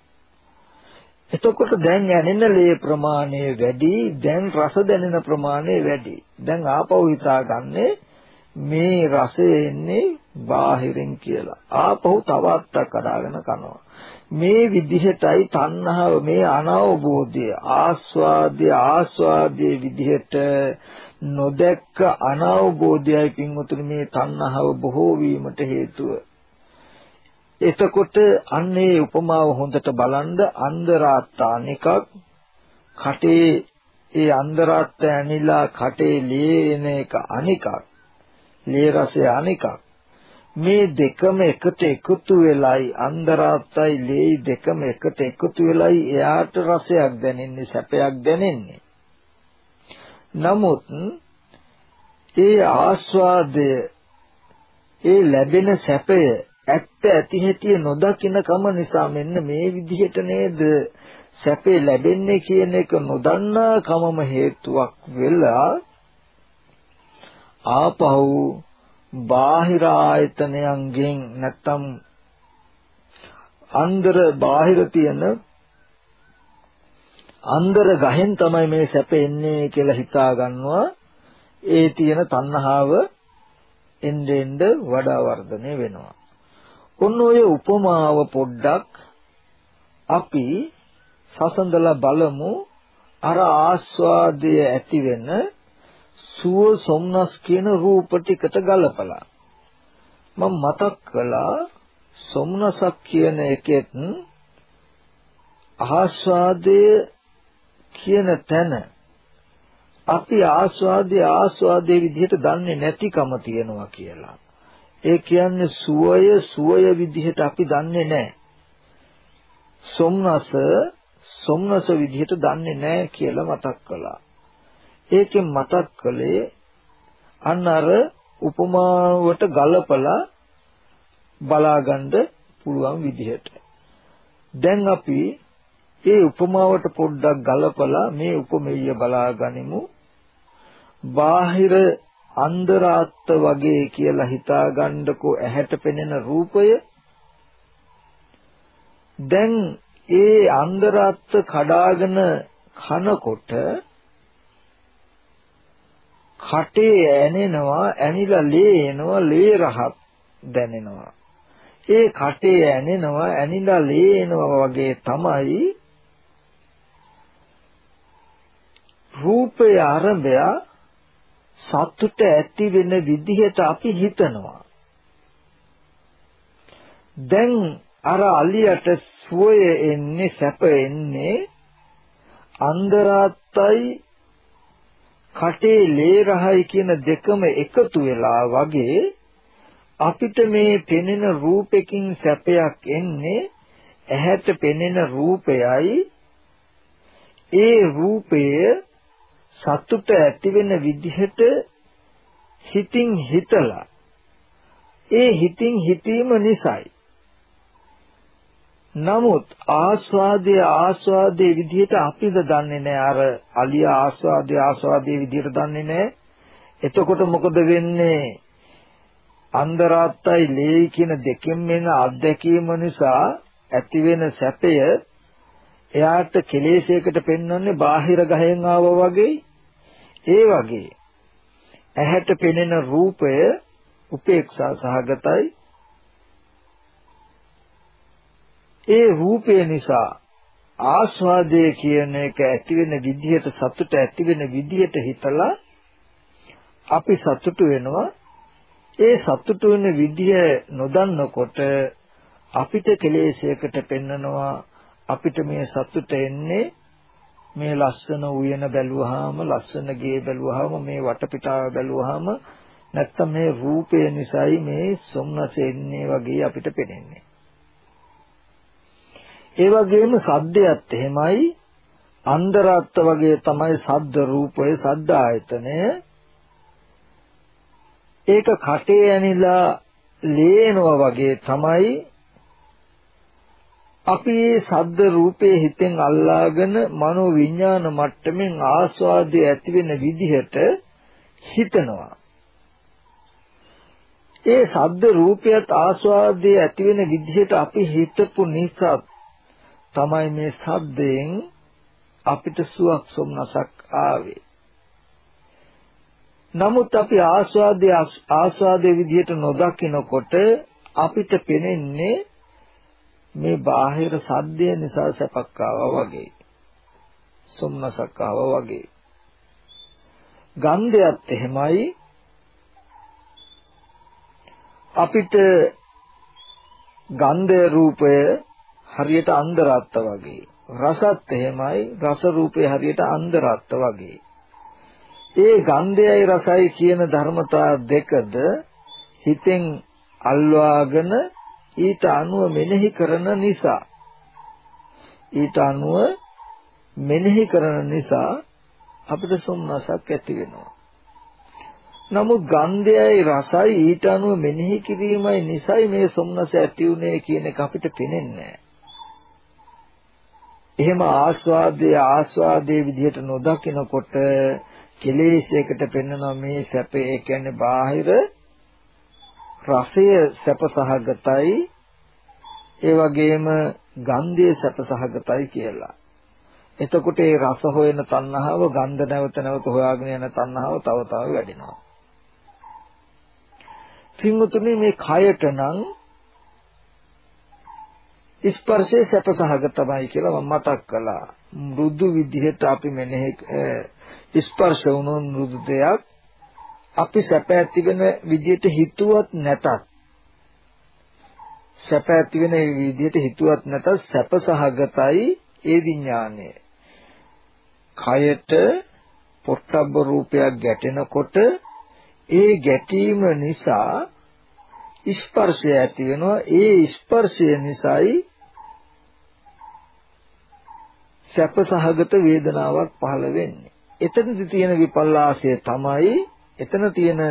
එතකොට දැන් යනෙන ලේ ප්‍රමාණය වැඩි, දැන් රස දැනෙන ප්‍රමාණය වැඩි. දැන් ආපහු හිතාගන්නේ මේ රසය එන්නේ බාහිරින් කියලා. ආපහු තව අත්තක් කඩාගෙන කනවා. මේ විදිහටයි තණ්හාව මේ අනවබෝධය ආස්වාදය ආස්වාදයේ විදිහට නොදැක්ක අනවබෝධයයි පින්වතුනි මේ තණ්හාව බොහෝ වීමට හේතුව. එතකොට අන්නේ උපමාව හොඳට බලන්ද අන්දරාත්තාන එකක්. කටේ ඒ අන්දරාත්ත ඇනිලා කටේ ලේන එක අනිකක්. ලේ රසය අනිකක්. මේ දෙකම එකට එකතු වෙලයි අන්දරාත්තයි ලේ දෙකම එකට එකතු වෙලයි එයාට රසයක් දැනෙන්නේ සැපයක් දැනෙන්නේ. නමුත් ඒ ආස්වාදය ඒ ලැබෙන සැපය ඇත්ත ඇති හැටි නොදකින කම නිසා මෙන්න මේ විදිහට නේද? සැපේ ලැබෙන්නේ කියන එක නොදන්නා කමම හේතුවක් වෙලා ආපහු බාහිර ආයතනයන්ගෙන් නැත්තම් අන්දර බාහිර තියෙන අන්දර ගහෙන් තමයි මේ සැප එන්නේ කියලා හිතා ගන්නවා ඒ තියෙන තණ්හාව එන්න එන්න වඩා වර්ධනය වෙනවා. ඔන්න ඔය උපමාව පොඩ්ඩක් අපි සසඳලා බලමු. අර ආස්වාදයේ ඇති වෙන සුව සොම්නස් කියන රූප ටිකට ගලපලා. මම මතක් කළා සොම්නසක් කියන එකෙත් ආස්වාදයේ කියන තැන අපි ආස්වාදයේ ආස්වාදයේ විදිහට දන්නේ නැතිකම තියෙනවා කියලා. ඒ කියන්නේ සුවය සුවය විදිහට අපි දන්නේ නැහැ. සොම්නස සොම්නස විදිහට දන්නේ නැහැ කියලා මතක් කළා. ඒකෙන් මතක් කළේ අන්න අර උපමාවට ගලපලා බලාගන්න පුළුවන් විදිහට. දැන් අපි ඒ උපමාවට පොඩ්ඩක් ගලපලා මේ උපමෙය බලාගනිමු. බාහිර අන්දරාත්ත වගේ කියලා හිතාගන්නකෝ ඇහැට පෙනෙන රූපය දැන් ඒ අන්දරාත්ත කඩාගෙන කනකොට කටේ ඇනෙනවා ඇනිලා ලේ එනවා ලේ රහත් දැනෙනවා ඒ කටේ ඇනෙනවා ඇනිලා ලේ එනවා වගේ තමයි රූපය ආරම්භය සතුට ඇති වෙන විදිහට අපි හිතනවා. දැන් අර අලියට සුවය එන්නේ සැප එන්නේ අන්දරාත්තයි කටේ ලේ රහයි කියන දෙකම එකතු වෙලා වගේ අපිට මේ පෙනෙන රූපෙකින් සැපයක් එන්නේ ඇහැට පෙනෙන රූපයයි. ඒ රූපය සතුට ඇති වෙන විදිහට හිතින් හිතලා ඒ හිතින් හිතීම නිසායි. නමුත් ආස්වාදයේ ආස්වාදයේ විදිහට අපිද දන්නේ නැහැ අර අලිය ආස්වාදයේ ආස්වාදයේ විදිහට දන්නේ නැහැ එතකොට මොකද වෙන්නේ? අන්දරාත්තයි ලේයි කියන දෙකෙන් මෙන අත්දැකීම නිසා ඇති වෙන සැපය එයාට කෙලෙසයකට පෙන්වන්නේ බාහිර ගහෙන් ආවා වගේ. ඒ වගේ ඇහැට පෙනෙන රූපය උපේක්ෂා සහගතයි. ඒ රූපය නිසා ආස්වාදය කියන එක ඇති වෙන විදිහට සතුට ඇති වෙන විදිහට හිතලා අපි සතුටු වෙනවා. ඒ සතුටු වෙන විදිහ නොදන්නකොට අපිට කෙලෙසයකට පෙන්නනවා. අපිට මේ සතුට එන්නේ මේ ලස්සන උයන බැලුවාම ලස්සන ගේ බැලුවාම මේ වටපිටාව බැලුවාම නැත්තම් මේ රූපය නිසායි මේ සොම්නස එන්නේ වගේ අපිට පේන්නේ ඒ වගේම සද්දයත් එහෙමයි. අන්දරත්ත වගේ තමයි සද්ද රූපය සද්ද ආයතනය. ඒක කටේ ඇනිලා ලේනවා වගේ තමයි අපි මේ සද්ද රූපේ හිතෙන් අල්ලාගෙන මනෝ විඥාන මට්ටමින් ආස්වාදයේ ඇති වෙන විදිහට හිතනවා ඒ සද්ද රූපයත් ආස්වාදයේ ඇති වෙන විදිහට අපි හිතපු නිසා තමයි මේ සද්දයෙන් අපිට සුවක් සොම්නසක් ආවේ. නමුත් අපි ආස්වාදයේ ආස්වාදයේ විදිහට නොදකිනකොට අපිට පෙනෙන්නේ මේ බාහිර සද්දය නිසා සැපක් ආවා වගේ. සොම්නසක් ආවා වගේ. ගන්ධයත් එහෙමයි අපිට ගන්ධ රූපය හරියට අන්දරාත්ත වගේ. රසත් එහෙමයි රස රූපේ හරියට අන්දරාත්ත වගේ. ඒ ගන්ධයයි රසයි කියන ධර්මතා දෙකද හිතෙන් අල්වාගෙන ඊට අනුව මෙනෙහි කරන නිසා ඊට අනුව මෙනෙහි කරන නිසා අපිට සොම්නසක් ඇති වෙනවා. නමුත් ගන්ධයයි රසයි ඊට අනුව මෙනෙහි කිරීමයි නිසයි මේ සොම්නස ඇති උනේ කියන එක අපිට පේන්නේ නැහැ. එහෙම ආස්වාදයේ ආස්වාදයේ විදිහට නොදකිනකොට කෙලෙසයකට පෙන්වනවා මේ සැප ඒ කියන්නේ බාහිර රසය සැප සහගතයි ඒ වගේම ගන්ධය සැප සහගතයි කියලා. එතකොට ඒ රස හොයන තණ්හාව ගන්ධ නැවත නැවත හොයාගෙන යන තණ්හාව තව තව වැඩෙනවා. පින්වතුනි මේ කයට නම් ස්පර්ශයේ සැපසහගතමයි කියලා මම මතක් කළා. මෘදු විදිහට අපි මෙනෙහි ස්පර්ශ වුණු මෘදු දෙයක් අපි සැප ඇති වෙන විදිහට හිතුවත් නැතත් සැප ඇති වෙන විදිහට හිතුවත් නැතත් සැපසහගතයි ඒ විඥානය. කයට පොට්ටබ්බ රූපයක් ගැටෙනකොට ඒ ගැටීම නිසා ස්පර්ශය ඇති වෙනවා ඒ ස්පර්ශය නිසායි සැප සහගත වේදනාවක් පහළ වෙන්නේ. එතනදි තියෙන විපල්ලාසය තමයි එතන තියෙන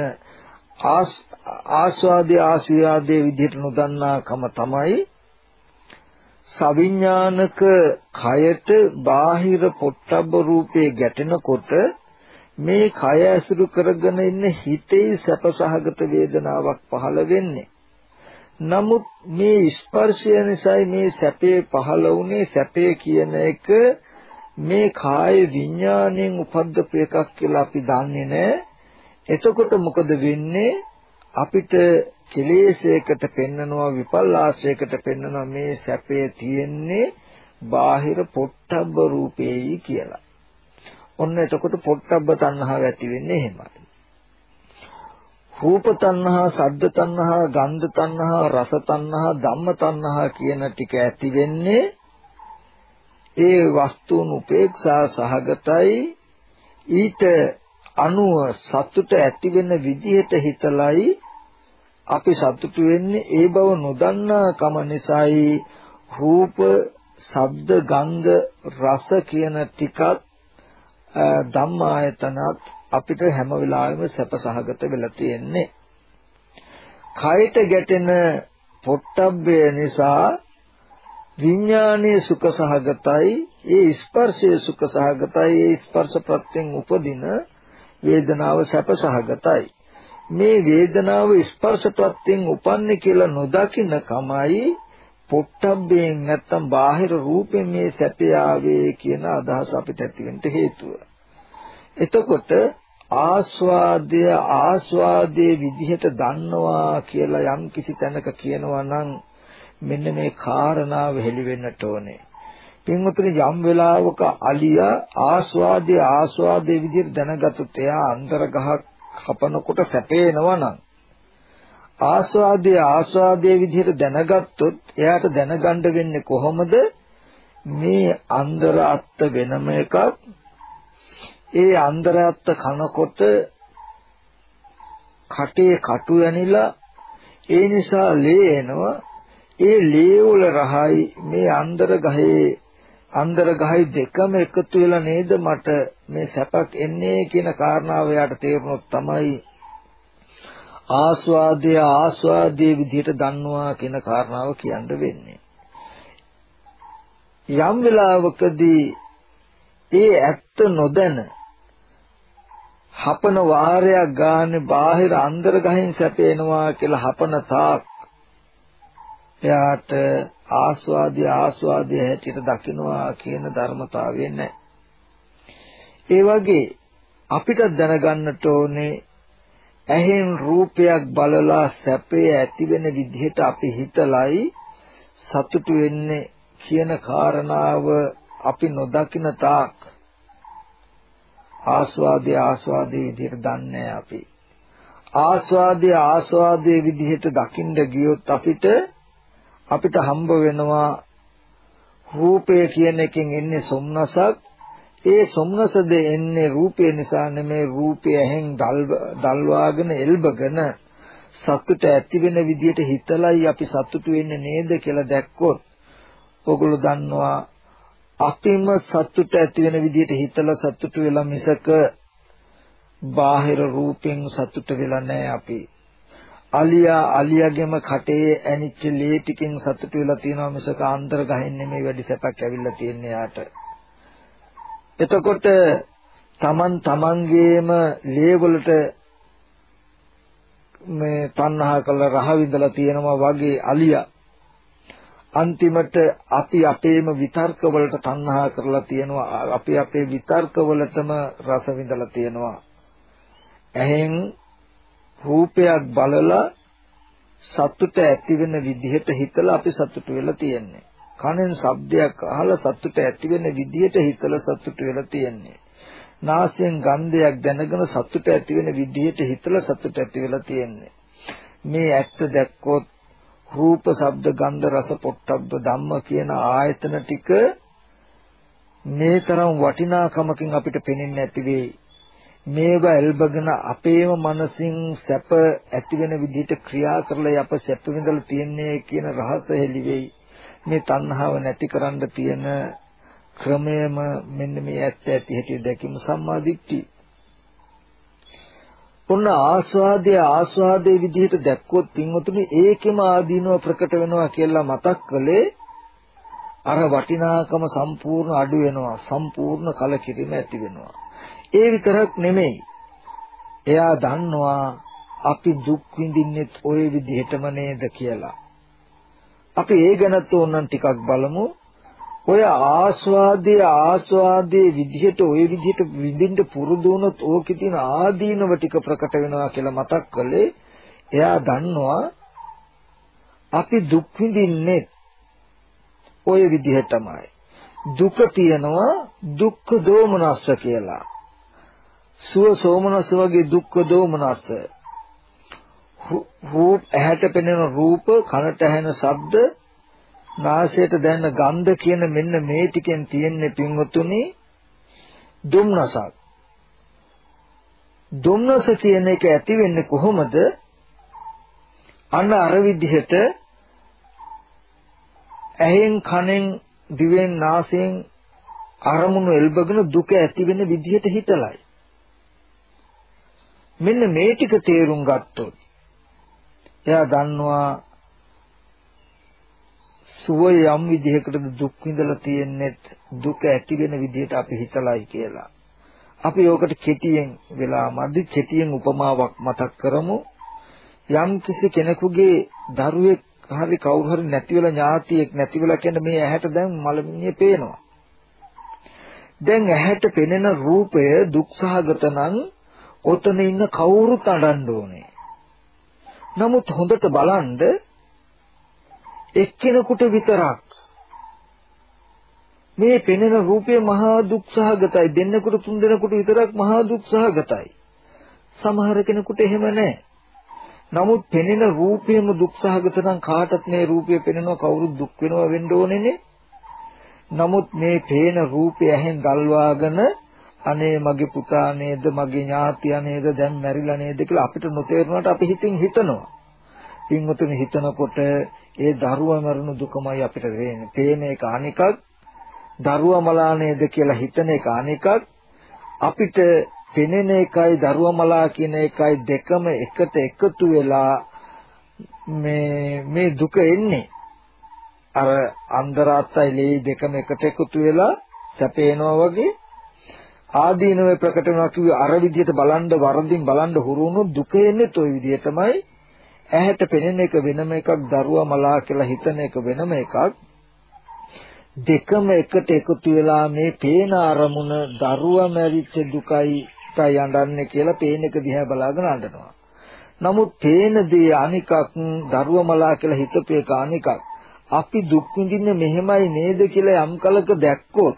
ආස්වාදයේ ආස්වාදයේ විදිහට නොදන්නාකම තමයි සවිඥානික කයට බාහිර පොට්ටබ්බ රූපේ ගැටෙනකොට මේ කය ඇසුරු කරගෙන ඉන්න හිතේ සැපසහගත වේදනාවක් පහළ වෙන්නේ. නමුත් මේ ස්පර්ශය නිසා මේ සැපේ පහළ වුණේ සැපේ කියන එක මේ කාය විඥාණයෙන් උපද්දපු එකක් කියලා අපි දන්නේ නැහැ. එතකොට මොකද වෙන්නේ? අපිට කෙලෙසයකට පෙන්නනවා විපල්ලාශයකට පෙන්නනවා මේ සැපේ තියෙන්නේ බාහිර පොට්ටබ්බ රූපේයි කියලා. ඔන්න එතකොට පොට්ටබ්බ තණ්හාව ඇති වෙන්නේ එහෙමයි. රූප තණ්හා, සද්ද තණ්හා, ගන්ධ තණ්හා, රස තණ්හා, ධම්ම තණ්හා කියන ටික ඇති වෙන්නේ ඒ වස්තුන් උපේක්ෂා සහගතයි ඊට අනුව සතුට ඇති වෙන විදිහට හිතලයි අපි සතුටු වෙන්නේ ඒ බව නොදන්නා කම නිසායි රූප, ශබ්ද, ගන්ධ, රස කියන ටිකත් ධම්මායතනත් අපිට හැම වෙලාවෙම සැපසහගත වෙලා තියෙන්නේ. කයට ගැටෙන පොට්ටබ්බය නිසා විඥානයේ සුඛ සහගතයි ඒ ස්පර්ශයේ සුඛ සහගතයි ඒ ස්පර්ශ ප්‍රත්‍යයෙන් උපදින වේදනාව සැප සහගතයි මේ වේදනාව ස්පර්ශ ප්‍රත්‍යයෙන් උපන්නේ කියලා නොදකින්න කමයි පොට්ටබ්බයෙන් නැත්තම් බාහිර රූපයෙන් මේ සැපය ආවේ කියන අදහස අපිට ඇති වෙන්න හේතුව. එතකොට ආස්වාදය ආස්වාදයේ විදිහට දන්නවා කියලා යම් කිසි තැනක කියනවා නම් මෙන්න මේ කාරණාව හෙළි වෙන්නට ඕනේ. පින්වතුනි යම් වෙලාවක අලියා ආස්වාදයේ ආස්වාදයේ විදිහට දැනගත්තොත් එයා අන්තර ගහක් කපනකොට සැපේනවා නම් ආස්වාදයේ ආස්වාදයේ විදිහට දැනගත්තොත් එයාට දැනගන්න වෙන්නේ කොහොමද? මේ අන්දර අත්ත වෙනම එකක්. ඒ අන්දර අත්ත කනකොට කටේ කටු ඇනිලා ඒ නිසා ලේ එනවා. ඒ ලේ වල රහයි මේ අන්දර ගහේ අන්දර ගහයි දෙකම එකතු වෙලා නේද මට මේ සැපක් එන්නේ කියන කාරණාව යාට තේරුනොත් තමයි ආස්වාදයේ ආස්වාදයේ විදිහට දන්නවා කියන කාරණාව කියන්න වෙන්නේ. යම් වෙලාවකදී ඒ ඇත්ත නොදැන හපන වාරයක් ගානේ බාහිර අන්දර ගහින් සැපේනවා කියලා හපන තාක් එයාට ආස්වාදයේ ආස්වාදයේ හැටියට දකින්නවා කියන ධර්මතාවය නැහැ. ඒ වගේ අපිට දැනගන්නට ඕනේ ඇහෙන් රූපයක් බලලා සැපේ ඇති වෙන විදිහට අපි හිතලයි සතුටු වෙන්නේ කියන කාරණාව අපි නොදකින තාක් ආස්වාදයේ ආස්වාදයේ විදිහට දන්නේ අපි ආස්වාදයේ ආස්වාදයේ විදිහට දකින්න ගියොත් අපිට අපිට හම්බ වෙනවා රූපය කියන එකෙන් එන්නේ සොම්නසක්. ඒ සොම්නසද එන්නේ රූපය නිසා නෙමේ රූපය ඇහෙන් දල්වාගෙන එල්බගෙන සතුට ඇති වෙන විදිහට හිතලයි අපි සතුටු වෙන්නේ නේද කියලා දැක්කොත් ඔගොල්ලෝ දන්නවා අපිම සතුට ඇති වෙන විදිහට හිතලා සතුටු වෙලා මිසක බාහිර රූපෙන් සතුට වෙලා නැහැ අපි. අලියා අලියාගේම කටේ ඇනිච්ච ලේ ටිකෙන් සතුටු වෙලා තියෙනවා මිසක අන්තර ගහින් නෙමෙයි වැඩි සැපක් ඇවිල්ලා තියෙන්නේ යාට. එතකොට තමන් තමන්ගේම ලේ වලට මේ තණ්හා කළ රහ විඳලා තියෙනවා වගේ අලියා. අන්තිමට අපි අපේම විතර්ක වලට තණ්හා කරලා තියෙනවා. අපි අපේ විතර්ක වලටම රස විඳලා තියෙනවා. එහෙන් රූපයක් බලලා සතුට ඇති වෙන විදිහට හිතලා අපි සතුට වෙලා තියෙන්නේ කනෙන් ශබ්දයක් අහලා සතුට ඇති වෙන විදිහට හිතලා සතුට වෙලා තියෙන්නේ. නාසයෙන් ගන්ධයක් දැනගෙන සතුට ඇති වෙන විදිහට හිතලා සතුට ඇති වෙලා තියෙන්නේ. මේ ඇත්ත දැක්කොත් රූප, ශබ්ද, ගන්ධ, රස, පොට්ටබ්බ ධම්ම කියන ආයතන ටික මේ තරම් වටිනාකමකින් අපිට පෙනෙන්නේ නැති වෙයි. මේවා එල්බගෙන අපේම මනසින් සැප ඇති වෙන විදිහට ක්‍රියා කරලා අප සැප විඳලා තියන්නේ කියන රහස හෙළි වෙයි. මේ තණ්හාව නැති කරන්න තියෙන ක්‍රමයම මෙන්න මේ ඇත්ත ඇති හැටි දැකීම සම්මා දිට්ඨිය. ඔන්න ආස්වාදයේ ආස්වාදයේ විදිහට දැක්කොත් පින්වතුනි ඒකෙම ආදීනව ප්‍රකට වෙනවා කියලා මතක් කළේ අර වටිනාකම සම්පූර්ණ අඩු වෙනවා සම්පූර්ණ කලකිරීම ඇති වෙනවා ඒ විතරක් නෙමෙයි එයා දන්නවා අපි දුක් විඳින්නෙත් ওই විදිහටම නේද කියලා අපි ඒ ගැනත් ඕනනම් ටිකක් බලමු ඔය ආස්වාදයේ ආස්වාදයේ විදිහට ওই විදිහට විඳින්න පුරුදු වුණොත් ඕකේ තියෙන ආදීනව ටික ප්‍රකට වෙනවා කියලා මතක් කළේ එයා දන්නවා අපි දුක් විඳින්නේ ওই විදිහටමයි දුක තියෙනවා දුක්ඛ දෝමනස්ස කියලා සුව සෝමනස්ස වගේ දුක්ඛ දෝමනස්ස රූප ඇහැට පෙනෙන රූප කනට ඇහෙන ශබ්ද නාසයට දැනෙන ගන්ධ කියන මෙන්න මේ ටිකෙන් තියෙන්නේ පින්වතුනි දුම්නසක්. දුම්නස කියන එක ඇති වෙන්නේ කොහොමද? අන්න අර විදිහට ඇහෙන් කනෙන් දිවෙන් නාසයෙන් අරමුණු එල්බගෙන දුක ඇති වෙන විදිහට හිතලයි. මෙන්න මේ ටික තේරුම් ගත්තොත් එයා දන්නවා සුවය යම් විදිහකටද දුක් විඳලා තියෙන්නේ දුක ඇති වෙන විදිහට අපි හිතලයි කියලා. අපි ඕකට කෙටියෙන් වෙලා මදි කෙටියෙන් උපමාවක් මතක් කරමු. යම් කිසි කෙනෙකුගේ දරුවෙක් හරි කවුරු හරි නැති වෙලා ඥාතියෙක් නැති වෙලා කියන මේ ඇහැට දැන් මලමිණිය පේනවා. දැන් ඇහැට පෙනෙන රූපය දුක්සහගත නම් ඔතන ඉන්න කවුරුත් අඬන්න ඕනේ. නමුත් හොඳට බලන්න එක්කෙනෙකුට විතරක්. මේ පෙනෙන රූපය මහා දුක්සහගතයි. දෙන්නෙකුට තුන් දෙනෙකුට විතරක් මහා දුක්සහගතයි. සමහර කෙනෙකුට එහෙම නැහැ නමුත් පෙනෙන රූපයම දුක්සහගත නම් කාටත් මේ රූපය පෙනෙනවා කවුරුත් දුක් වෙනවා වෙන්න ඕනේනේ නමුත් මේ පේන රූපය ඇහෙන් ගල්වාගෙන අනේ මගේ පුතා නේද මගේ ඥාතියා නේද දැන් මැරිලා නේද කියලා අපිට නොතේරුණාට අපි හිතින් හිතනවා පින්වතුනි හිතනකොට ඒ දරුවා මරණ දුකමයි අපිට වෙන්නේ. පේන එක අනිකක් දරුවා මලා නේද කියලා හිතන එක අනිකක් අපිට පෙනෙන එකයි දරුවා මලා කියන එකයි දෙකම එකට එකතු වෙලා මේ මේ දුක එන්නේ අර අන්දරාත්තයි ලේ දෙකම එකට එකතු වෙලා සැපේනවා වගේ ආදීනව ප්‍රකට වෙනවා කිව්වේ අර විදිහට බලන්න වරදින් බලන්න හුරු වුණොත් දුක එන්නේ toy විදිහටමයි ඇහැට පෙනෙන එක වෙනම එකක් දරුවා මලා කියලා හිතන එක වෙනම එකක් දෙකම එකට එකතු වෙලා මේ පේන අරමුණ දරුවා මැරිච්ච දුකයි තයි අඬන්නේ කියලා පේන එක දිහා බලාගෙන අඬනවා. නමුත් පේන දේ අනිකක් දරුවා මලා කියලා හිතපු එක අනිකක්. අපි දුක් විඳින්නේ මෙහෙමයි නේද කියලා යම් කලක දැක්කොත්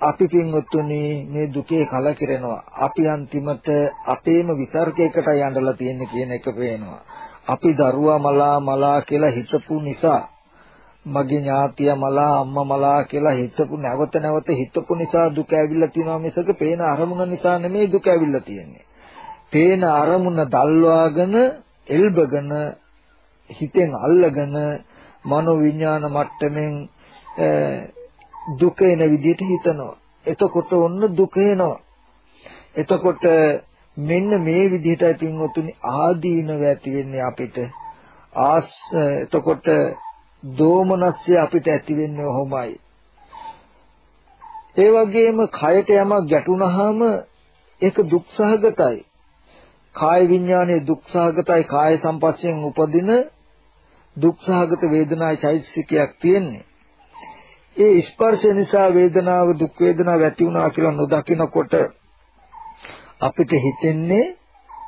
අපි පින්වත්තුනි මේ දුකේ කලකිරෙනවා. අපි අන්තිමට අපේම විතර්කයකට යන්නලා තියෙන කියන එක පේනවා. අපි දරුවා මලා මලා කියලා හිතපු නිසා මගේ ඥාතිය මලා අම්මා මලා කියලා හිතපු නැවත නැවත හිතපු නිසා දුක ඇවිල්ලා තියෙනවා මිසක පේන අරමුණ නිසා නෙමෙයි දුක ඇවිල්ලා තියෙන්නේ. පේන අරමුණ දල්වාගෙන එල්බගෙන හිතෙන් අල්ලගෙන මනෝ විඥාන මට්ටමින් දුක එන විදිහට හිතනවා. එතකොට ඔන්න දුක එනවා. එතකොට මෙන්න මේ විදිහටයි පින්වතුනි ආදීනව ඇති වෙන්නේ අපිට. ආස් එතකොට දෝමනස්ය අපිට ඇති වෙන්නේ ඔහොමයි. ඒ වගේම කයට යමක් ගැටුණාම ඒක දුක්සහගතයි. කාය විඥානයේ දුක්සහගතයි කාය සංපස්යෙන් උපදින දුක්සහගත වේදනායි චෛතසිකයක් තියෙන්නේ. ඒ ස්පර්ශය නිසා වේදනාව දුක් වේදනාව ඇති වුණා කියලා නොදකිනකොට අපිට හිතෙන්නේ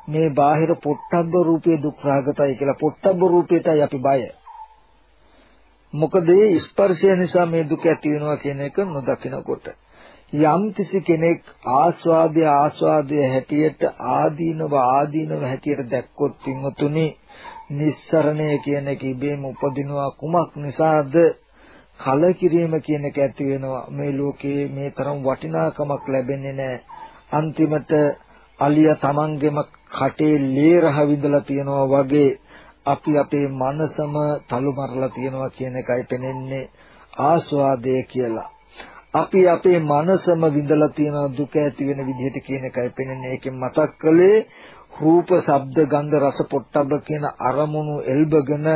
මේ බාහිර පොට්ටබ්බ රූපයේ දුක් රාගතයි කියලා. පොට්ටබ්බ රූපයටයි අපි බය. මොකද ඒ ස්පර්ශය නිසා මේ දුක ඇති වෙනවා කියන එක නොදකිනකොට. යම් කිසි කෙනෙක් ආස්වාදය ආස්වාදය හැටියට ආදීනව ආදීනව හැටියට දැක්කොත් පින්වතුනි නිස්සරණය කියන එක ඉබේම උපදිනවා කුමක් නිසාද? කලකිරීම කියන එක ඇති වෙනවා. මේ ලෝකයේ මේ තරම් වටිනාකමක් ලැබෙන්නේ නැහැ. අන්තිමට අලියා තමන්ගේම කටේ ලේ රහ විඳලා තියනවා වගේ අපි අපේ මනසම තලු මරලා තියනවා කියන එකයි පෙනෙන්නේ ආස්වාදය කියලා. අපි අපේ මනසම විඳලා තියෙන දුක ඇති වෙන විදිහට කියන එකයි පෙන්වන්නේ. ඒකෙන් මතක් කළේ රූප, ශබ්ද, ගන්ධ, රස, පොට්ටබ්බ කියන අරමුණු එල්බගෙන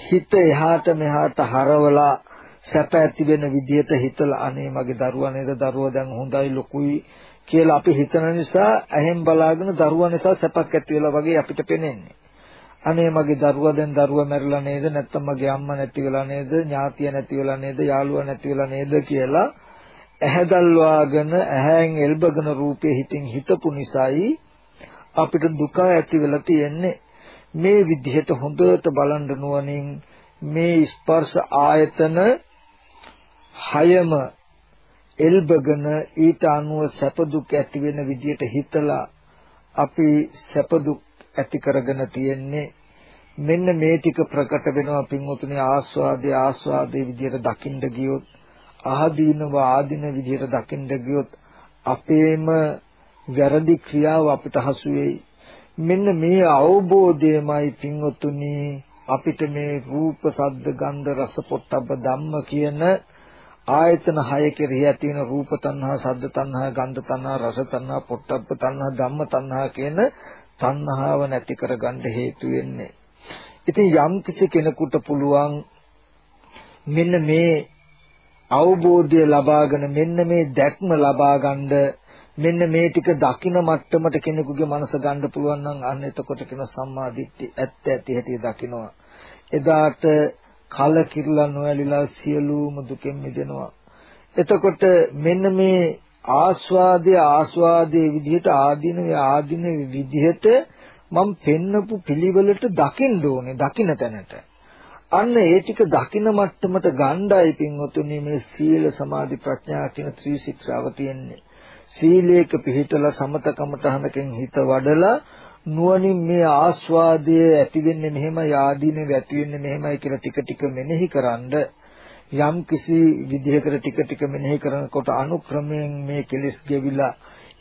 හිත එහාට මෙහාට හරවලා සැප ඇති වෙන විදිහට හිතලා අනේ මගේ දරුවා නේද? දරුවා දැන් හොඳයි ලොකුයි කියලා අපි හිතන නිසා ඇහෙන් බලාගෙන දරුවා නිසා සැපක් ඇති වෙලා වගේ අපිට පේන්නේ. අනේ මගේ දරුවා දැන් දරුවා මැරිලා නේද? නැත්නම් මගේ අම්මා නැති වෙලා නේද? ඥාතිය නැති වෙලා නේද? යාළුවා නැති වෙලා නේද කියලා ඇහැදල්වාගෙන ඇහෙන් එල්බගෙන රූපේ හිතින් හිතපු නිසායි අපිට දුක ඇති වෙලා තියෙන්නේ. මේ විදිහට හොඳට බලන්න නුවණින් මේ ස්පර්ශ ආයතන හයම එල්බගෙන ඊට අනුව සැප දුක් ඇති වෙන විදිහට හිතලා අපි සැප දුක් ඇති කරගෙන තියෙන්නේ. මෙන්න මේ ටික ප්‍රකට වෙනවා පින්වතුනි ආස්වාදයේ ආස්වාදයේ විදිහට දකින්න ගියොත් ආදීනව ආදීන විදිහට දකින්න ගියොත් අපේම වැරදි ක්‍රියාව අපිට හසු වෙයි. මෙන්න මේ අවබෝධයමයි පින්වතුනි අපිට මේ රූප සද්ද ගන්ධ රස පොට්ටබ්බ ධම්ම කියන ආයතන හය කෙරෙහි ඇති වෙන රූප තණ්හා සද්ද තණ්හා ගන්ධ තණ්හා රස තණ්හා පොට්ටබ්බ තණ්හා ධම්ම තණ්හා කියන තණ්හාව නැති කරගන්න හේතු වෙන්නේ. ඉතින් යම් කිසි කෙනෙකුට පුළුවන් මෙන්න මේ අවබෝධය ලබාගෙන මෙන්න මේ දැක්ම ලබා ගන්න මෙන්න මේ ටික දකින මට්ටමට කෙනෙකුගේ මනස ගන්න පුළුවන් නම් අන්න එතකොට කියන සම්මා දිට්ඨි ඇත්ත ඇති හැටි දකිනවා. එදාට කල කිරලා නොඇලිලා සියලුම දුකෙන් මිදෙනවා. එතකොට මෙන්න මේ ආස්වාදයේ ආස්වාදයේ විදිහට ආදීනවේ ආදීනවේ විදිහට මම පෙන්නපු පිළිවෙලට දකින්න ඕනේ දකින්න තැනට අන්න ඒ ටික දකින්න මට්ටමට ගණ්ඩායි පින්වතුනි මේ සීල සමාධි ප්‍රඥා කියන ත්‍රිශික්ෂාව තියෙන්නේ සීලේක පිහිටලා සමතකමටහනකින් හිත වඩලා නුවණින් මේ ආස්වාදය ඇති වෙන්නේ මෙහෙමයි ආදීනේ ඇති වෙන්නේ මෙහෙමයි කියලා ටික ටික මෙනෙහි කරන්ඩ යම් කිසි විදිහකට ටික ටික මෙනෙහි කරනකොට අනුක්‍රමයෙන් මේ කෙලෙස් ගෙවිලා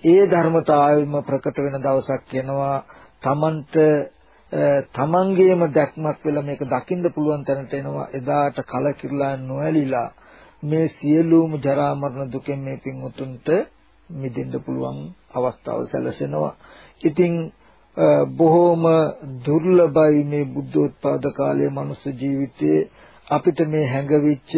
ඒ ධර්මතාවයම ප්‍රකට වෙන දවසක් එනවා. තමන්ට තමන්ගේම දැක්මක් වෙලා මේක දකින්න පුළුවන් තැනට එනවා. එදාට කලකිරලා නොඇලිලා මේ සියලුම ජරා මරණ දුකෙන් මේ පින්වුතුන්ට මිදෙන්න පුළුවන් අවස්ථාව සැලසෙනවා. ඉතින් බොහෝම දුර්ලභයි මේ බුද්ධෝත්පාද කාලයේ මනුස්ස ජීවිතයේ අපිට මේ හැඟවිච්ච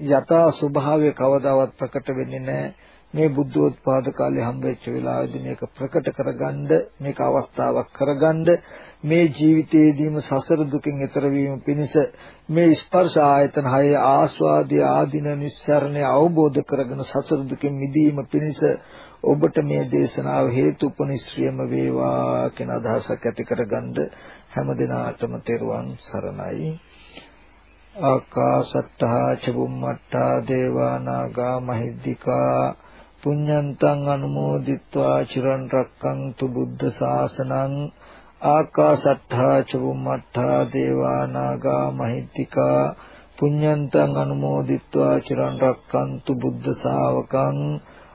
යථා ස්වභාවය කවදාවත් ප්‍රකට වෙන්නේ නැහැ. මේ බුද්ධෝත්පාද කාලේ හම්බෙච්ච වෙලාවේදී මේක ප්‍රකට කරගන්න මේක අවස්ථාවක් කරගන්න මේ ජීවිතයේදීම සසර දුකින් එතර වීම පිණිස මේ ස්පර්ශ ආයතන හය ආස්වාදී ආදීන නිස්සරණය අවබෝධ කරගෙන සසර දුකින් මිදීම පිණිස ඔබට මේ දේශනාව හේතුපනිශ්‍රියම වේවා කියන අදහසක් ඇති කරගන්න හැම දිනාටම තෙරුවන් සරණයි. ආකාසට්ටා චබුම්මට්ටා දේවා නාග මහිද්దికා පුඤ්ඤන්තං අනුමෝදිත්වා චිරන් රැක්කන්තු බුද්ධ ශාසනං. ආකාසට්ටා චබුම්මට්ටා දේවා නාග මහිද්దికා පුඤ්ඤන්තං අනුමෝදිත්වා චිරන් රැක්කන්තු බුද්ධ ශාවකං.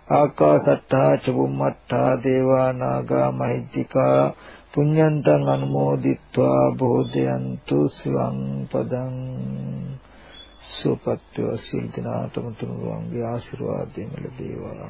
ආකාසට්ටා චුම්මට්ටා දේවා නාග මහිද්దికා පුඤ්ඤන්තං අනුමෝදිත්වා බෝධයන්තු සිවං පදං සුපත්ව සිල් දිනාටම තුනුරුවන්ගේ ආශිර්වාදයෙන් ලැබේවා.